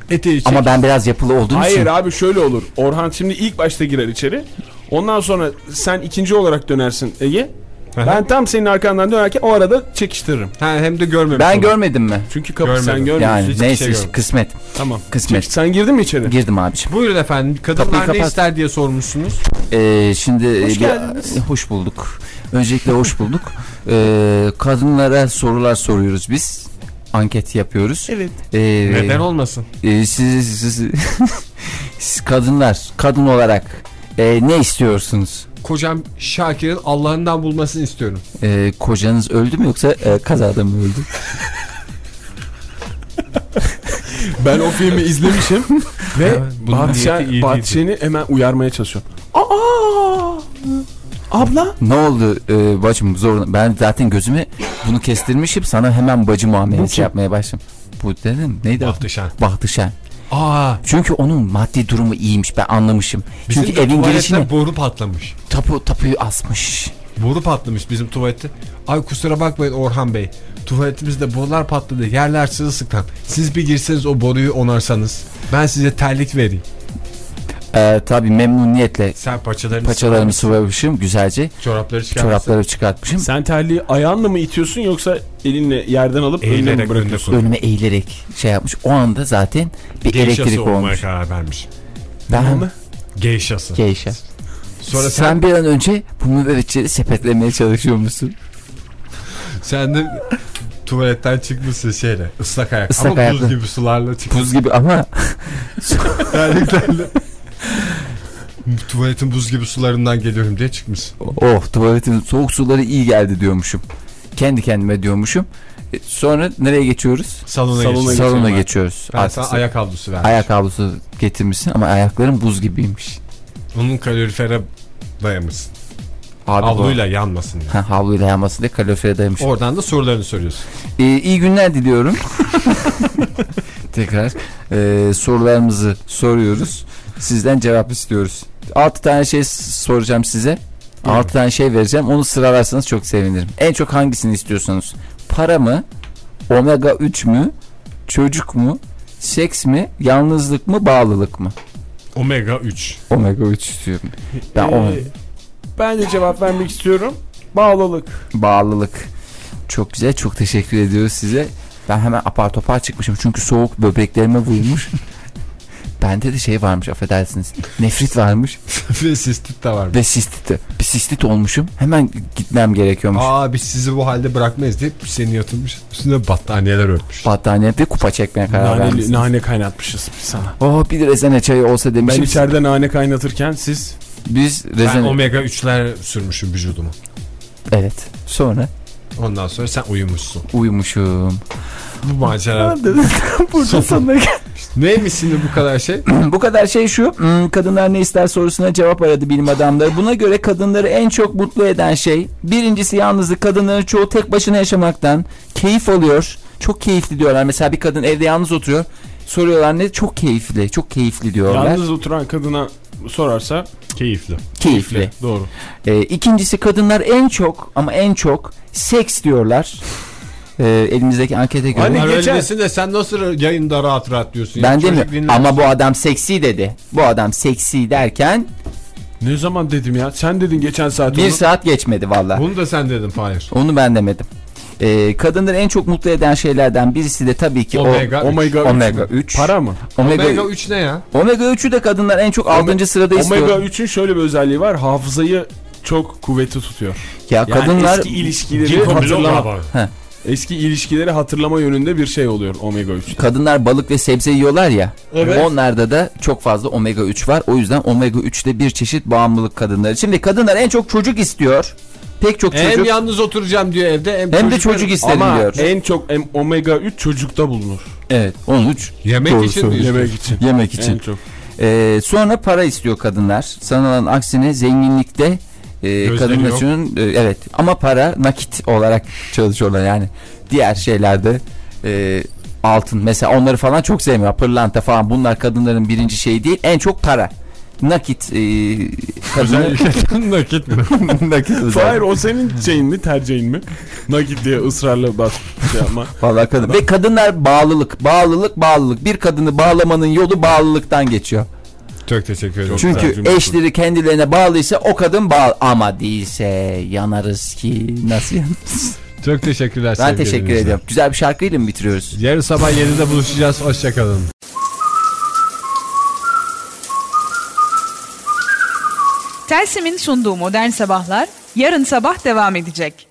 eteği çek. Ama ben biraz yapılı olduğum Hayır için. abi şöyle olur. Orhan şimdi ilk başta girer içeri. Ondan sonra sen ikinci olarak dönersin Ege. Ben tam senin arkandan dönerken o arada çekiştiririm. Ha, hem de görmemiş. Ben oldum. görmedim mi? Çünkü kapı Görmedim. sen görmüyorsun. Yani hiçbir neyse şey işte yok. kısmet. Tamam. Kısmet. Çek- sen girdin mi içeri? Girdim abiciğim. Buyurun efendim. Kadınlar Kapıyı ne kapat. ister diye sormuşsunuz. Ee, şimdi Hoş bir- geldiniz. hoş bulduk. Öncelikle hoş bulduk. Ee, kadınlara sorular soruyoruz biz. Anket yapıyoruz. Evet. Ee, Neden olmasın? e, siz, siz- siz kadınlar, kadın olarak e, ne istiyorsunuz? Kocam Şakir'in Allah'ından bulmasını istiyorum. Ee, kocanız öldü mü yoksa e, kazada mı öldü? Ben o filmi izlemişim ve Bahçe, Bahçe'ni hemen uyarmaya çalışıyorum. Aa! Abla? Ne oldu e, bacım zor. Ben zaten gözümü bunu kestirmişim sana hemen bacı muamelesi yapmaya başladım. Bu dedim neydi? adı? Bahtışan. Bahtışan. Aa, Çünkü onun maddi durumu iyiymiş ben anlamışım. bizim Çünkü evin girişine boru patlamış. tapu tapuyu asmış. Boru patlamış bizim tuvalette. Ay kusura bakmayın Orhan Bey. Tuvaletimizde borular patladı. Yerler sırılsıklam. Siz bir girseniz o boruyu onarsanız. Ben size terlik vereyim. Ee, tabii memnuniyetle Sen paçalarını paçalarımı sıvamışım güzelce. Çorapları. Çorapları çıkartmışım. Sen terliği ayağınla mı itiyorsun yoksa elinle yerden alıp önüne mi Eğilerek bırakıyorsun? Önüme eğilerek şey yapmış. O anda zaten bir Geyşası elektrik olmaya olmuş. karar vermiş. Ben Geyşası. Geyşe. Sonra sen, sen, bir an önce bu mübevvetçileri sepetlemeye çalışıyor musun? sen de tuvaletten çıkmışsın şeyle ıslak ayak. Islak Ama buz ayakla. gibi sularla çıkmışsın. Buz gibi ama Terliklerle. Tuvaletin buz gibi sularından geliyorum diye çıkmışsın. oh tuvaletin soğuk suları iyi geldi diyormuşum. Kendi kendime diyormuşum. E, Sonra nereye geçiyoruz? Salona, Salona geçiyorsun. Salona geçiyoruz. Ben sana ayak havlusu verdim. ayak havlusu getirmişsin ama ayakların buz gibiymiş. Onun kalorifere dayamışsın. Abi bu- Havluyla yanmasın diye. Ha, havluyla yanmasın diye kalorifere dayamış. Oradan da sorularını soruyorsun. Ee, iyi günler diliyorum. Tekrar ee, sorularımızı soruyoruz. Sizden cevap istiyoruz. 6 tane şey soracağım size. 6 tane şey vereceğim. Onu sıralarsanız çok sevinirim. En çok hangisini istiyorsunuz? Para mı? Omega 3 mü? Çocuk mu? Seks mi? Yalnızlık mı? Bağlılık mı? Omega 3. Omega 3 istiyorum. Ben Ee, ben de cevap vermek istiyorum. Bağlılık. bağlılık. Çok güzel. Çok teşekkür ediyoruz size. Ben hemen apar topar çıkmışım. Çünkü soğuk böbreklerime vurmuş. Bende de şey varmış affedersiniz. Nefrit varmış Ve sistit de var. ve sistit. de- Bir sistit olmuşum. Hemen gitmem gerekiyormuş. Aa biz sizi bu halde bırakmayız deyip seni yatırmış. Üstüne battaniyeler örtmüş. Battaniye ve kupa çekmeye karar vermişsiniz. nane kaynatmışız biz sana. Oh bir de rezene çayı olsa Ben demişim. içeride nane kaynatırken siz Biz Ben rezene... omega 3'ler sürmüşüm vücuduma. Evet. Sonra Ondan sonra sen uyumuşsun. uyumuşum. Bu macera. Burada sonuna gel- Neymiş şimdi bu kadar şey? Bu kadar şey şu. hmm, Kadınlar ne ister sorusuna cevap aradı bilim adamları. Buna göre kadınları en çok mutlu eden şey birincisi yalnızlık. Kadınların çoğu tek başına yaşamaktan keyif alıyor. Çok keyifli diyorlar. Mesela bir kadın evde yalnız oturuyor. Soruyorlar ne? Çok keyifli. Çok keyifli diyorlar. yalnız oturan kadına sorarsa Keyifli. keyifli. doğru. Ee, ikincisi kadınlar en çok ama en çok seks diyorlar. Ee, elimizdeki ankete göre. Hani desin de sen nasıl yayında rahat rahat diyorsun? ben Ya, çocuk demiyorum. dinler. Ama bu adam seksi dedi. Bu adam seksi derken Ne zaman dedim ya? Sen dedin geçen saat bir onu. saat geçmedi valla. Bunu da sen dedin Fahir. Onu ben demedim. Ee, kadınları en çok mutlu eden şeylerden birisi de tabii ki Omega o. Omega, Omega 3. 3. Para mı? Omega, Omega 3 ne ya? Omega 3'ü de kadınlar en çok 6. sırada istiyor. Omega 3'ün şöyle bir özelliği var. Hafızayı çok kuvvetli tutuyor. ya Yani kadınlar eski ilişkileri Ginkgo hatırlama. biloba. Eski ilişkileri hatırlama yönünde bir şey oluyor Omega 3. kadınlar balık ve sebze yiyorlar ya. Evet. Onlarda da çok fazla omega 3 var. O yüzden omega 3 de bir çeşit bağımlılık kadınları. Şimdi kadınlar en çok çocuk istiyor. Pek çok Hem çocuk. yalnız oturacağım diyor evde hem, Hem de çocuk isterim Ama diyor. en çok em- Omega 3 çocukta bulunur. Evet. 13. Yemek Doğru için mi söylüyor. Yemek için. Yemek için. En çok. Ee, sonra para istiyor kadınlar. Sanılan aksine zenginlikte e, kadın nasyonun e, evet ama para nakit olarak çalışıyorlar yani. Diğer şeylerde e, altın mesela onları falan çok sevmiyor. Pırlanta falan bunlar kadınların birinci şeyi değil. En çok para. Nakit e, kadını Nakit mi? nakit Hayır özellikle. o senin şeyin mi tercihin mi? Nakit diye ısrarla bas şey yapma. Vallahi kadın. Ve kadınlar bağlılık, bağlılık, bağlılık. Bir kadını bağlamanın yolu bağlılıktan geçiyor. Çok teşekkür ederim. Çünkü eşleri kendilerine bağlıysa o kadın bağlı. Ama değilse yanarız ki nasıl yanarız? Çok teşekkürler Ben teşekkür ediyorum. Güzel bir şarkıyla mı bitiriyoruz? Yarın sabah 7'de buluşacağız. Hoşçakalın. Telsim'in sunduğu Modern Sabahlar yarın sabah devam edecek.